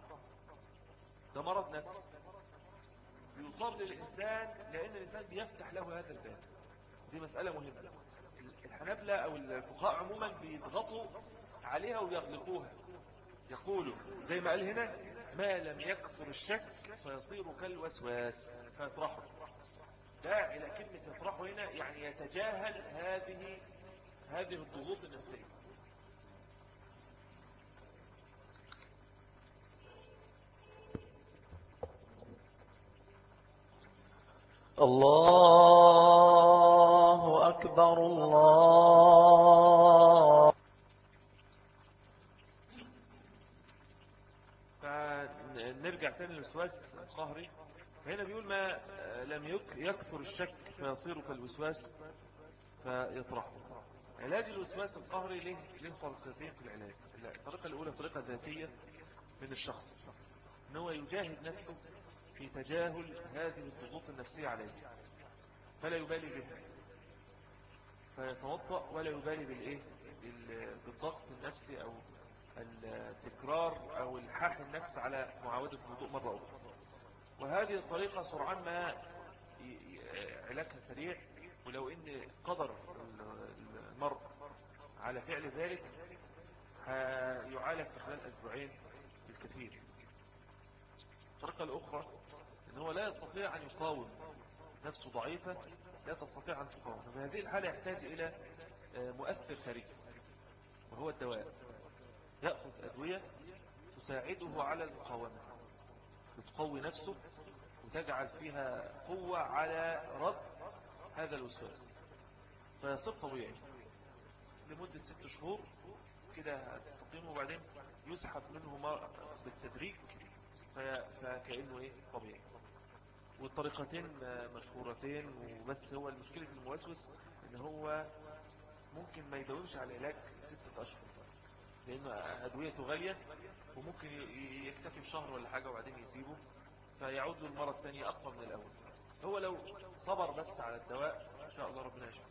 [SPEAKER 1] ده مرض نفسي. يصاب للإنسان لأن الإنسان بيفتح له هذا الباب. دي مسألة مهمة. الحنابلة أو الفقهاء عموما بيضغطوا عليها ويغلقوها. يقولوا زي ما قال هنا ما لم يكثر الشك فيصير كالوسواس. فيطرحه داع إلى كلمة يطرحه هنا يعني يتجاهل هذه هذه الضغوط النفسية.
[SPEAKER 2] الله
[SPEAKER 1] تاني الوسواس القهري فهنا بيقول ما لم يكثر الشك فيصير كالوسواس فيطرحه. علاج الوسواس القهري له له طريقتين في العلاج. الطريقة الأولى طريقة ذاتية من الشخص إن هو يجاهد نفسه في تجاهل هذه الضغوط النفسية عليه فلا يبالي بها. فيتوضأ ولا يبالي بالإيه؟ بالضغط النفسي أو التكرار أو الحاح النفس على معاودة الوضوء مرة أخرى. وهذه الطريقة سرعان ما علاجها سريع ولو إن قدر المرء على فعل ذلك يعالج في خلال أسبوعين بالكثير. الطريقة الأخرى إن هو لا يستطيع أن يقاوم نفسه ضعيفة لا تستطيع أن تقاوم. ففي هذه الحالة يحتاج إلى مؤثر خارجي وهو الدواء. يأخذ أدوية تساعده على المقاومة. تقوي نفسه وتجعل فيها قوة على رد هذا الوسواس فيصير طبيعي. لمدة ست شهور كده هتستقيم وبعدين يسحب منه بالتدريج فكأنه إيه؟ طبيعي. والطريقتين مشهورتين وبس هو المشكلة الموسوس إن هو ممكن ما يدورش على العلاج ستة أشهر. لأنه أدويته غالية وممكن يكتفي بشهر ولا حاجة وبعدين يسيبه فيعود له المرة الثانية أقوى من الأول. هو لو صبر بس على الدواء إن شاء الله ربنا يشفى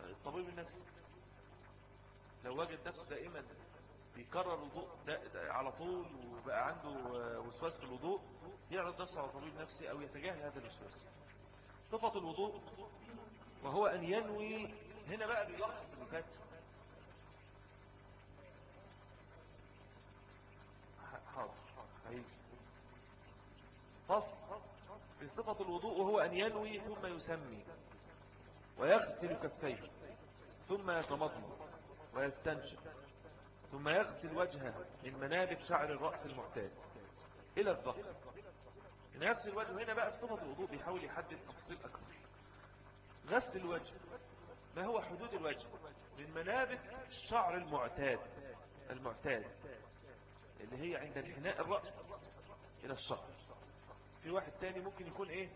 [SPEAKER 1] الطبيب النفسي لو وجد نفسه دائما بيكرر الوضوء على طول وبقى عنده وسواس في الوضوء يعرض نفسه على طبيب نفسي أو يتجاهل هذا الوسواس. صفة الوضوء وهو أن ينوي هنا بقى بيلخص اللي فات حاضر. فصل في صفة الوضوء وهو أن ينوي ثم يسمي ويغسل كفيه ثم يتمضمض ويستنشق ثم يغسل وجهه من منابت شعر الرأس المعتاد. إلى الذقن إن يغسل وجهه هنا بقى في صفة الوضوء بيحاول يحدد تفصيل أكثر. غسل الوجه. هو حدود الوجه. من منابت الشعر المعتاد المعتاد اللي هي عند انحناء الرأس إلى الشعر. في واحد تاني ممكن يكون إيه؟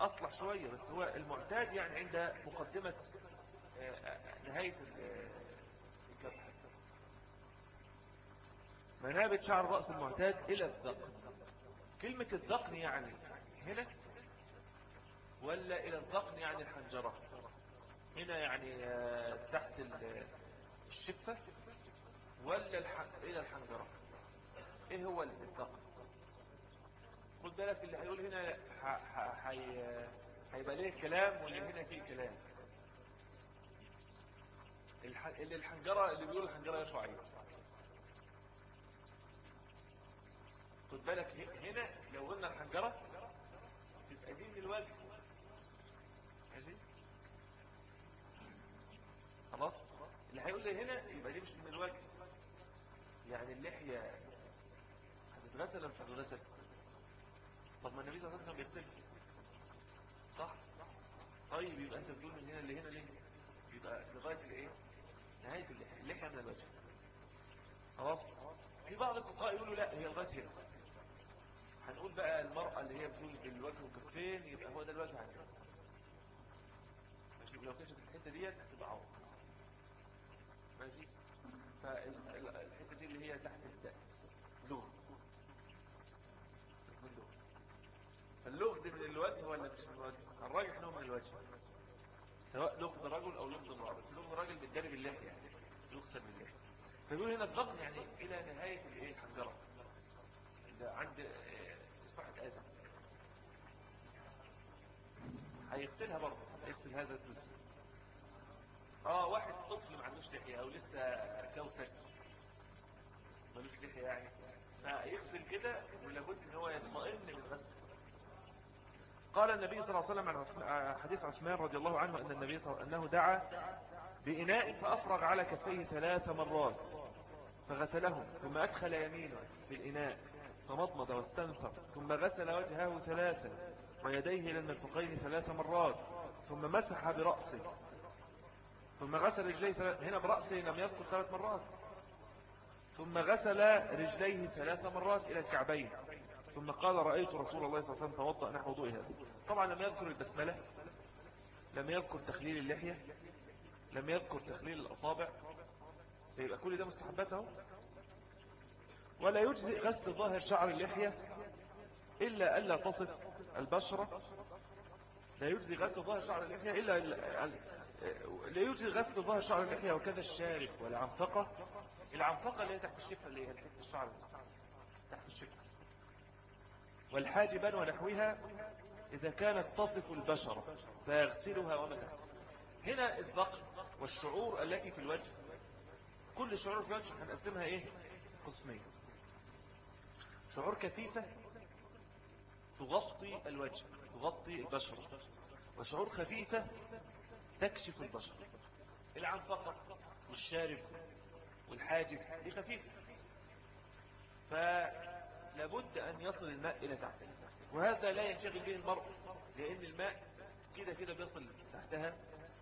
[SPEAKER 1] أصلح شوية بس هو المعتاد يعني عند مقدمة آه، نهاية الكبح منابت شعر الرأس المعتاد إلى الذقن. كلمة الذقن يعني هنا ولا إلى الذقن يعني الحنجرة؟ هنا يعني آه، تحت الشفة ولا إلى الحنجرة. إيه هو الذقن خد بالك اللي هيقول هنا هيبقى ليه كلام واللي هنا فيه كلام. اللي الحنجرة اللي بيقول الحنجرة يرفع عينه خد بالك هنا لو قلنا الحنجرة تبقى دي من الوجه ماشي خلاص اللي هيقول لي هنا يبقى دي مش من الوجه يعني اللحية ولا مش هتتغسل طب ما النبي صلى الله عليه وسلم بيغسلها صح؟ طيب يبقى أنت بتقول من هنا لهنا ليه؟ يبقى لغاية الإيه؟ نهاية اللحيه اللحيه من الوجه خلاص؟ في بعض الفقهاء يقولوا لا هي لغاية هنا. هنقول بقى المرأة اللي هي بتقول بالوجه وكفين يبقى هو ده الوجه عندها ماشي ولو كشفت الحتة ديت تبقى عوض. ماشي فالحتة دي اللي هي تحت الدق لغة فاللغد من الوجه ولا مش من الوجه. الراجح إنه من الوجه. سواء لغد رجل أو لغد امرأة. بس لغد راجل بالجانب اللحية يعني يغسل باللحية فيقول هنا الضغط يعني إلى نهاية الإيه؟ الحنجرة. عند آدم. هيغسلها برضه. هيغسل هذا الجزء. آه واحد طفل ما عندوش لحية أو لسه كوسج ملوش لحية يعني. فيغسل كده ولابد إن هو يطمئن من الغسل قال النبي صلى الله عليه وسلم عن حديث عثمان رضي الله عنه أن النبي صلى الله عليه وسلم أنه دعا بإناء فأفرغ على كفيه ثلاث مرات فغسلهم ثم أدخل يمينه بالإناء فمضمض واستنثر ثم غسل وجهه ثلاثا ويديه إلى المرفقين ثلاث مرات ثم مسح برأسه ثم غسل رجليه ثلاث هنا برأسه لم يذكر ثلاث مرات ثم غسل رجليه ثلاث مرات إلى الكعبين. ثم قال رأيت رسول الله صلى الله عليه وسلم توضأ نحو وضوء هذا. طبعا لم يذكر البسملة لم يذكر تخليل اللحية لم يذكر تخليل الأصابع فيبقى كل ده مستحباته ولا يجزئ غسل ظاهر شعر اللحية إلا ألا تصف البشرة. لا يجزي غسل ظاهر شعر اللحية إلا لا يجزي غسل ظاهر شعر اللحية وكذا الشارف والعنفقة. العنفقة اللي هي تحت الشفة اللي هي تحت الشعر تحت الشفة. والحاجبا ونحوها إذا كانت تصف البشرة فيغسلها وما تحت هنا الذقن والشعور التي في الوجه. كل شعور في الوجه هنقسمها إيه؟ قسمين. شعور كثيفة تغطي الوجه تغطي البشرة وشعور خفيفة تكشف البشرة العنفقة والشارب والحاجب دي خفيفة. فلابد أن يصل الماء إلى تحت وهذا لا ينشغل به المرء لأن الماء كده كده بيصل تحتها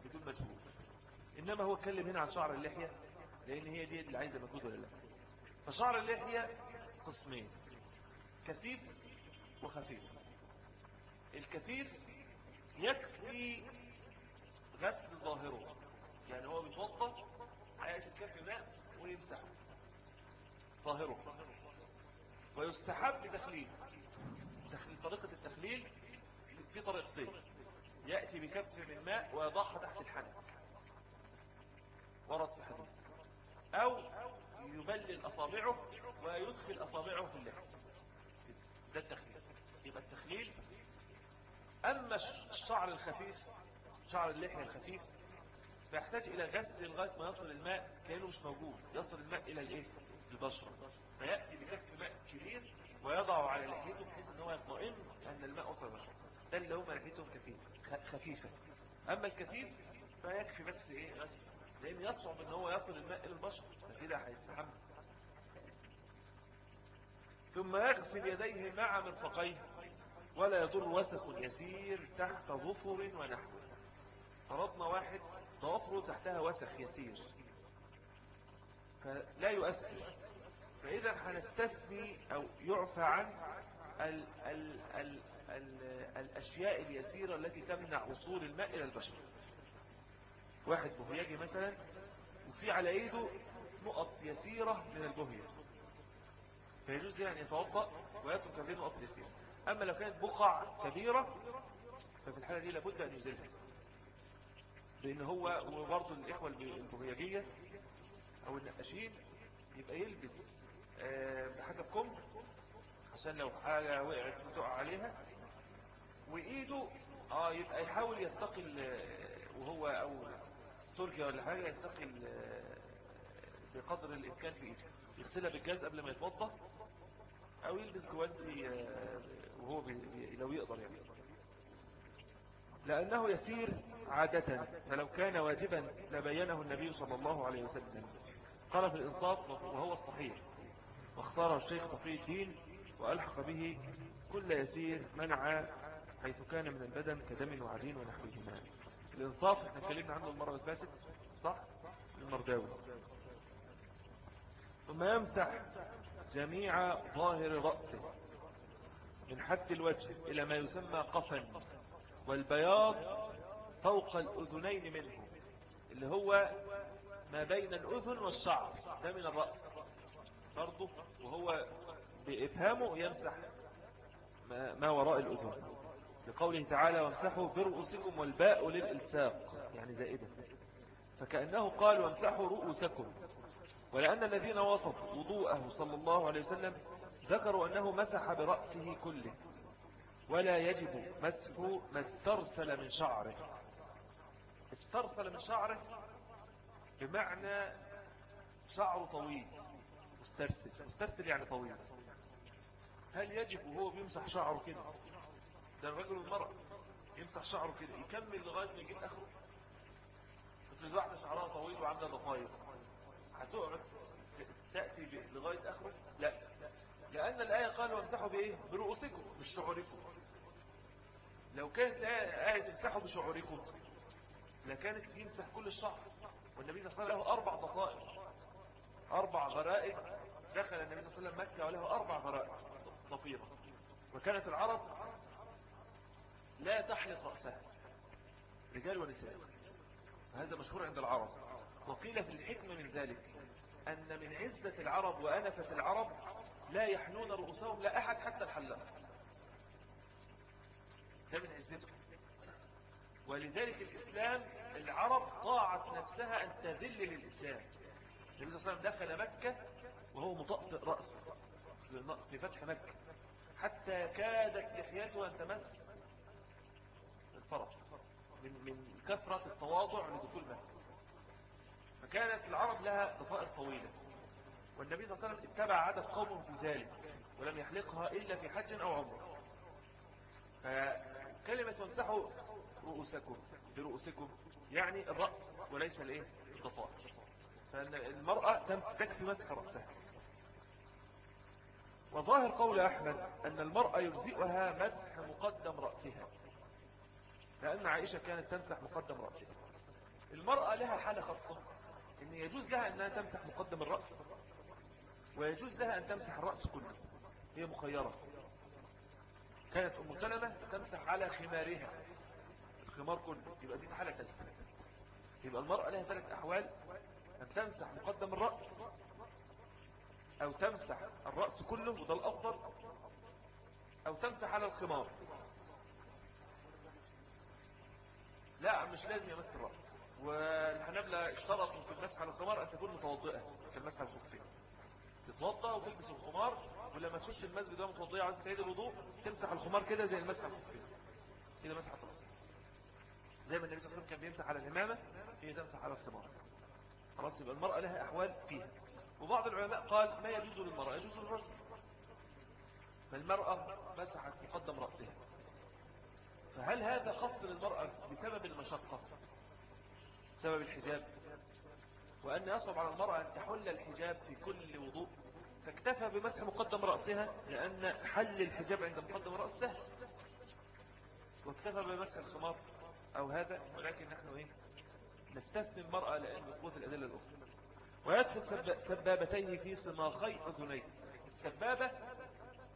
[SPEAKER 1] بدون مجهود إنما هو اتكلم هنا عن شعر اللحية لأن هي دي اللي عايزة مجهود ولا لا. فشعر اللحية قسمين كثيف وخفيف. الكثيف يكفي غسل ظاهره يعني هو بيتوضأ حياة الكف ماء ويمسح ظاهره. ويستحب تخليل طريقة التخليل في طريقتين. يأتي بكف من ماء ويضعها تحت الحنك. ورد في حديث. أو يبلل أصابعه ويدخل أصابعه في اللحم. ده التخليل. يبقى التخليل أما الشعر الخفيف شعر اللحية الخفيف فيحتاج إلى غسل لغاية ما يصل الماء كأنه مش موجود. يصل الماء إلى الإيه؟ البشرة فيأتي بكف ماء كبير ويضعه على لحيته بحيث أنه يطمئن أن الماء وصل البشرة ده اللي هم لحيتهم كثيفة خفيفة. أما الكثيف فيكفي بس إيه؟ غسل لأن يصعب أن هو يصل الماء إلى البشرة فكده هيستحمل. ثم يغسل يديه مع مرفقيه ولا يضر وسخ يسير تحت ظفر ونحو فرضنا واحد ضوافره تحتها وسخ يسير. فلا يؤثر. فإذا هنستثني أو يعفى عن ال ال ال ال الأشياء اليسيرة التي تمنع وصول الماء إلى البشر. واحد بهياجي مثلا وفي على إيده نقط يسيرة من البهية. فيجوز يعني يتوضأ ويترك هذه النقط اليسيرة. أما لو كانت بقع كبيرة ففي الحالة دي لابد أن يزيلها لأن هو وبرضه الإخوة البهيجية أو النقاشين يبقى يلبس بحاجة بكم عشان لو حاجة وقعت وتقع عليها. وإيده آه يبقى يحاول يتقي وهو أو ستورجيا ولا حاجة يتقي بقدر الإمكان في إيده. يغسلها بالجاز قبل ما يتوضى أو يلبس جوانتي آه، وهو لو يقدر يعني. لأنه يسير عادة فلو كان واجبا لبينه النبي صلى الله عليه وسلم. قال في الإنصاف وهو الصحيح. واختاره الشيخ تقي الدين وألحق به كل يسير منع حيث كان من البدن كدم وعجين ونحوهما. الإنصاف إحنا اتكلمنا عنه المرة اللي فاتت صح؟ المرداوي. ثم يمسح جميع ظاهر رأسه من حد الوجه إلى ما يسمى قفا والبياض فوق الأذنين منه اللي هو ما بين الأذن والشعر ده من الرأس. برضه وهو بإبهامه يمسح ما وراء الأذن. لقوله تعالى وامسحوا برؤوسكم والباء للإلساق. يعني زائدة. فكأنه قال وامسحوا رؤوسكم. ولأن الذين وصفوا وضوءه صلى الله عليه وسلم ذكروا أنه مسح برأسه كله. ولا يجب مسح ما استرسل من شعره. استرسل من شعره بمعنى شعره طويل. مسترسل مسترسل يعني طويل. هل يجب وهو بيمسح شعره كده؟ ده الرجل والمرأة يمسح شعره كده يكمل لغاية ما يجيب آخره. افرض واحدة شعرها طويل وعندها ضفاير. هتقعد تأتي لغاية آخره؟ لا. لأن الآية قال وامسحوا بإيه؟ برؤوسكم. مش شعوركم. لو كانت الآية تمسحوا بشعوركم لكانت يمسح كل الشعر. والنبي صلى الله عليه وسلم له أربع ضفائر. أربع غرائب دخل النبي صلى الله عليه وسلم مكة وله أربع غرائب ضفيرة. وكانت العرب لا تحلق رأسها رجال ونساء. هذا مشهور عند العرب. وقيل في الحكمة من ذلك أن من عزة العرب وأنفة العرب لا يحنون رؤوسهم لا أحد حتى الحلاق. ده من عزتهم ولذلك الإسلام العرب طاعت نفسها أن تذل للإسلام. النبي صلى الله عليه وسلم دخل مكة وهو مطأطئ رأسه في فتح مكة. حتى كادت لحيته أن تمس الفرس من من كثرة التواضع لدخول مكة. فكانت العرب لها ضفائر طويلة. والنبي صلى الله عليه وسلم اتبع عدد قوم في ذلك ولم يحلقها إلا في حج أو عمرة. فكلمة وانسحوا رؤوسكم برؤوسكم يعني الرأس وليس الإيه؟ الضفائر فأن المرأة تكفي مسح رأسها. وظاهر قول أحمد أن المرأة يجزئها مسح مقدم رأسها لأن عائشة كانت تمسح مقدم رأسها. المرأة لها حالة خاصة إن يجوز لها أنها تمسح مقدم الرأس ويجوز لها أن تمسح الرأس كله. هي مخيرة. كانت أم سلمة تمسح على خمارها. الخمار كله. يبقى دي في حالة ثالثة يبقى المرأة لها ثلاث أحوال أن تمسح مقدم الرأس. أو تمسح الرأس كله وده الأفضل. أو تمسح على الخمار. لا مش لازم يمس الرأس. والحنابلة اشترطوا في المسح على الخمار أن تكون متوضئة كالمسح على الخفين تتوضأ وتلبس الخمار ولما تخش المسجد وهي متوضئة عايزة تعيد الوضوء تمسح الخمار كده زي المسح على الخفين كده مسح الرأس. زي ما النبي صلى الله عليه وسلم كان بيمسح على الإمامة هي تمسح على الخمار. خلاص يبقى المرأة لها أحوال فيها. وبعض العلماء قال ما يجوز للمرأة؟ يجوز للرجل. فالمرأة مسحت مقدم رأسها. فهل هذا خاص للمرأة بسبب المشقة؟ بسبب الحجاب؟ وأن يصعب على المرأة أن تحل الحجاب في كل وضوء. فاكتفى بمسح مقدم رأسها لأن حل الحجاب عند مقدم الرأس سهل. واكتفى بمسح الخمار. أو هذا ولكن نحن إيه؟ نستثني المرأة لأن قوة الأدلة الأخرى. ويدخل سب... سبابتيه في صماخي أذنيه السبابة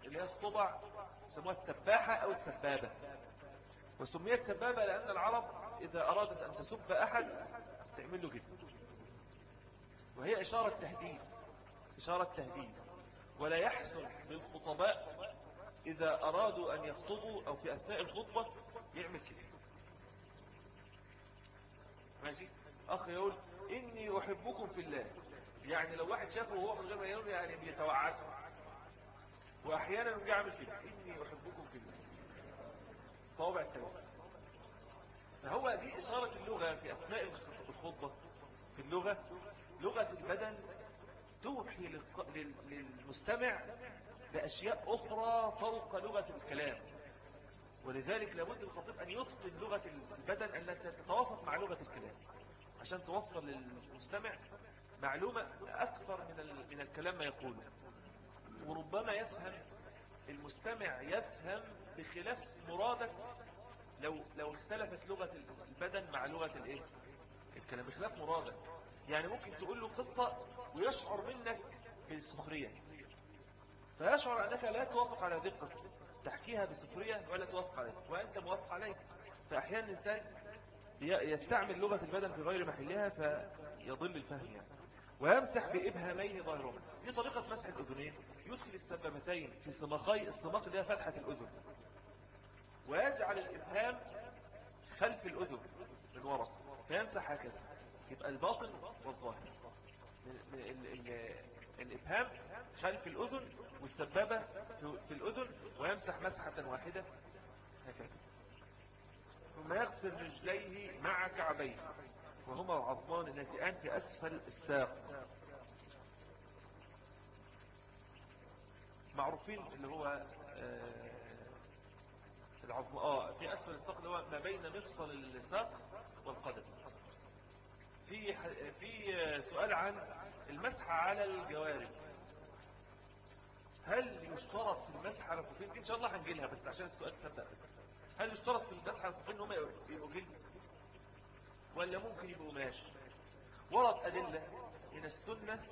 [SPEAKER 1] اللي هي الصبع يسموها السباحة أو السبابة. وسميت سبابة لأن العرب إذا أرادت أن تسب أحد تعمل له كده وهي إشارة تهديد إشارة تهديد. ولا يحسن للخطباء إذا أرادوا أن يخطبوا أو في أثناء الخطبة يعمل كده. ماشي؟ أخ يقول إني أحبكم في الله. يعني لو واحد شافه وهو من غير ما يقول يعني بيتوعده. وأحيانا يعمل كده. إني أحبكم في الله. الصوابع الثلاثة فهو دي إشارة اللغة في أثناء الخطبة. في اللغة لغة البدن توحي للمستمع بأشياء أخرى فوق لغة الكلام. ولذلك لابد الخطيب أن يتقن لغة البدن أن تتوافق مع لغة الكلام. عشان توصل للمستمع معلومة أكثر من من الكلام ما يقوله. وربما يفهم المستمع يفهم بخلاف مرادك لو لو اختلفت لغة البدن مع لغة الإيه؟ الكلام. بخلاف مرادك. يعني ممكن تقول له قصة ويشعر منك بالسخرية. فيشعر أنك لا توافق على هذه القصة. تحكيها بسخرية ولا توافق عليها وأنت موافق عليها فأحيانا الإنسان يستعمل لغة البدن في غير محلها فيضل الفهم يعني. ويمسح بإبهاميه ظاهرهما. دي طريقة مسح الأذنين. يدخل السبابتين في صماخي الصماخ اللي هي فتحة الأذن. ويجعل الإبهام خلف الأذن من وراء فيمسح هكذا. يبقى الباطن والظاهر. الإبهام خلف الأذن والسبابة في الأذن ويمسح مسحة واحدة؟ هكذا. ثم يغسل رجليه مع كعبيه وهما العظمان الناتئان في أسفل الساق. معروفين اللي هو آه، العظم آه في أسفل الساق اللي هو ما بين مفصل الساق والقدم. في في سؤال عن المسح على الجوارب. هل يشترط في المسح على الكفين إن شاء الله هنجي لها بس عشان السؤال سبق بس. هل يشترط في المسح على الكفين هم يبقوا جلد؟ ولا ممكن يبقوا ماشي؟ ورد أدلة من السنة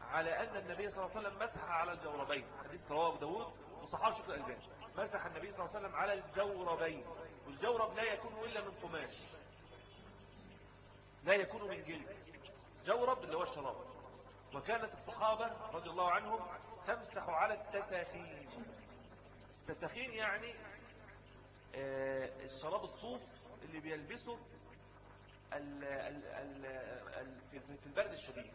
[SPEAKER 1] على أن النبي صلى الله عليه وسلم مسح على الجوربين. حديث رواه داود وصحاب شكر الألباني. مسح النبي صلى الله عليه وسلم على الجوربين. والجورب لا يكون إلا من قماش. لا يكون من جلد. جورب اللي هو الشراب. وكانت الصحابة رضي الله عنهم تمسح على التساخين. التساخين يعني آه، الشراب الصوف اللي بيلبسه في البرد الشديد.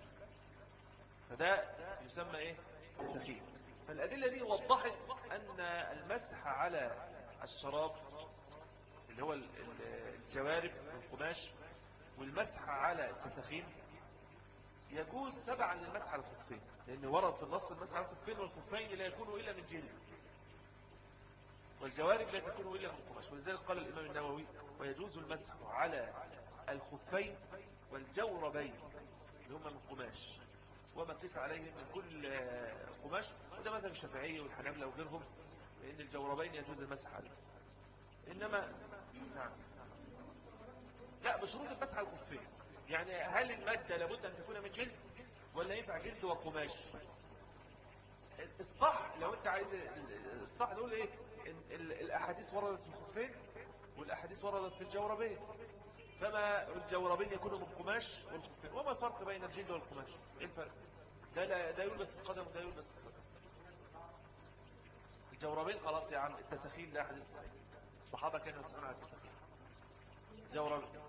[SPEAKER 1] فده يسمى إيه؟ تساخين. فالأدلة دي وضحت أن المسح على الشراب اللي هو الجوارب والقماش والمسح على التساخين يجوز تبعا للمسح على الخفين. لأن ورد في النص المسح على الخفين والخفين لا يكونوا إلا من جلد والجوارب لا تكون إلا من قماش. ولذلك قال الإمام النووي ويجوز المسح على الخفين والجوربين اللي هم من قماش. وما قيس عليهم من كل قماش. وده مثل الشافعية والحنابلة وغيرهم لأن الجوربين يجوز المسح عليه إنما نعم. لا بشروط المسح على الخفين. يعني هل المادة لابد أن تكون من جلد؟ ولا ينفع جلد وقماش. الصح لو انت عايز الصح نقول إيه؟ الأحاديث وردت في الخفين والأحاديث وردت في الجوربين. فما الجوربين يكونوا من قماش والخفين. وما الفرق بين الجلد والقماش؟ إيه الفرق؟ ده, لا ده يلبس في القدم وده يلبس في القدم. الجوربين خلاص يا عم التسخين ده أحاديث الصحابة كانوا يسألون على التسخين جوربين.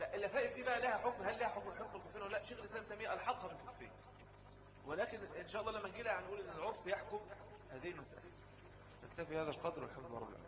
[SPEAKER 1] لا اللفائف دي بقى لها حكم هل لها حكم حكم الخفين ولا لأ؟ شيخ الإسلام تيمية ألحقها بالخفين ولكن إن شاء الله لما نجي لها هنقول إن العرف يحكم هذه المسألة. نكتفي هذا القدر والحمد لله رب العالمين.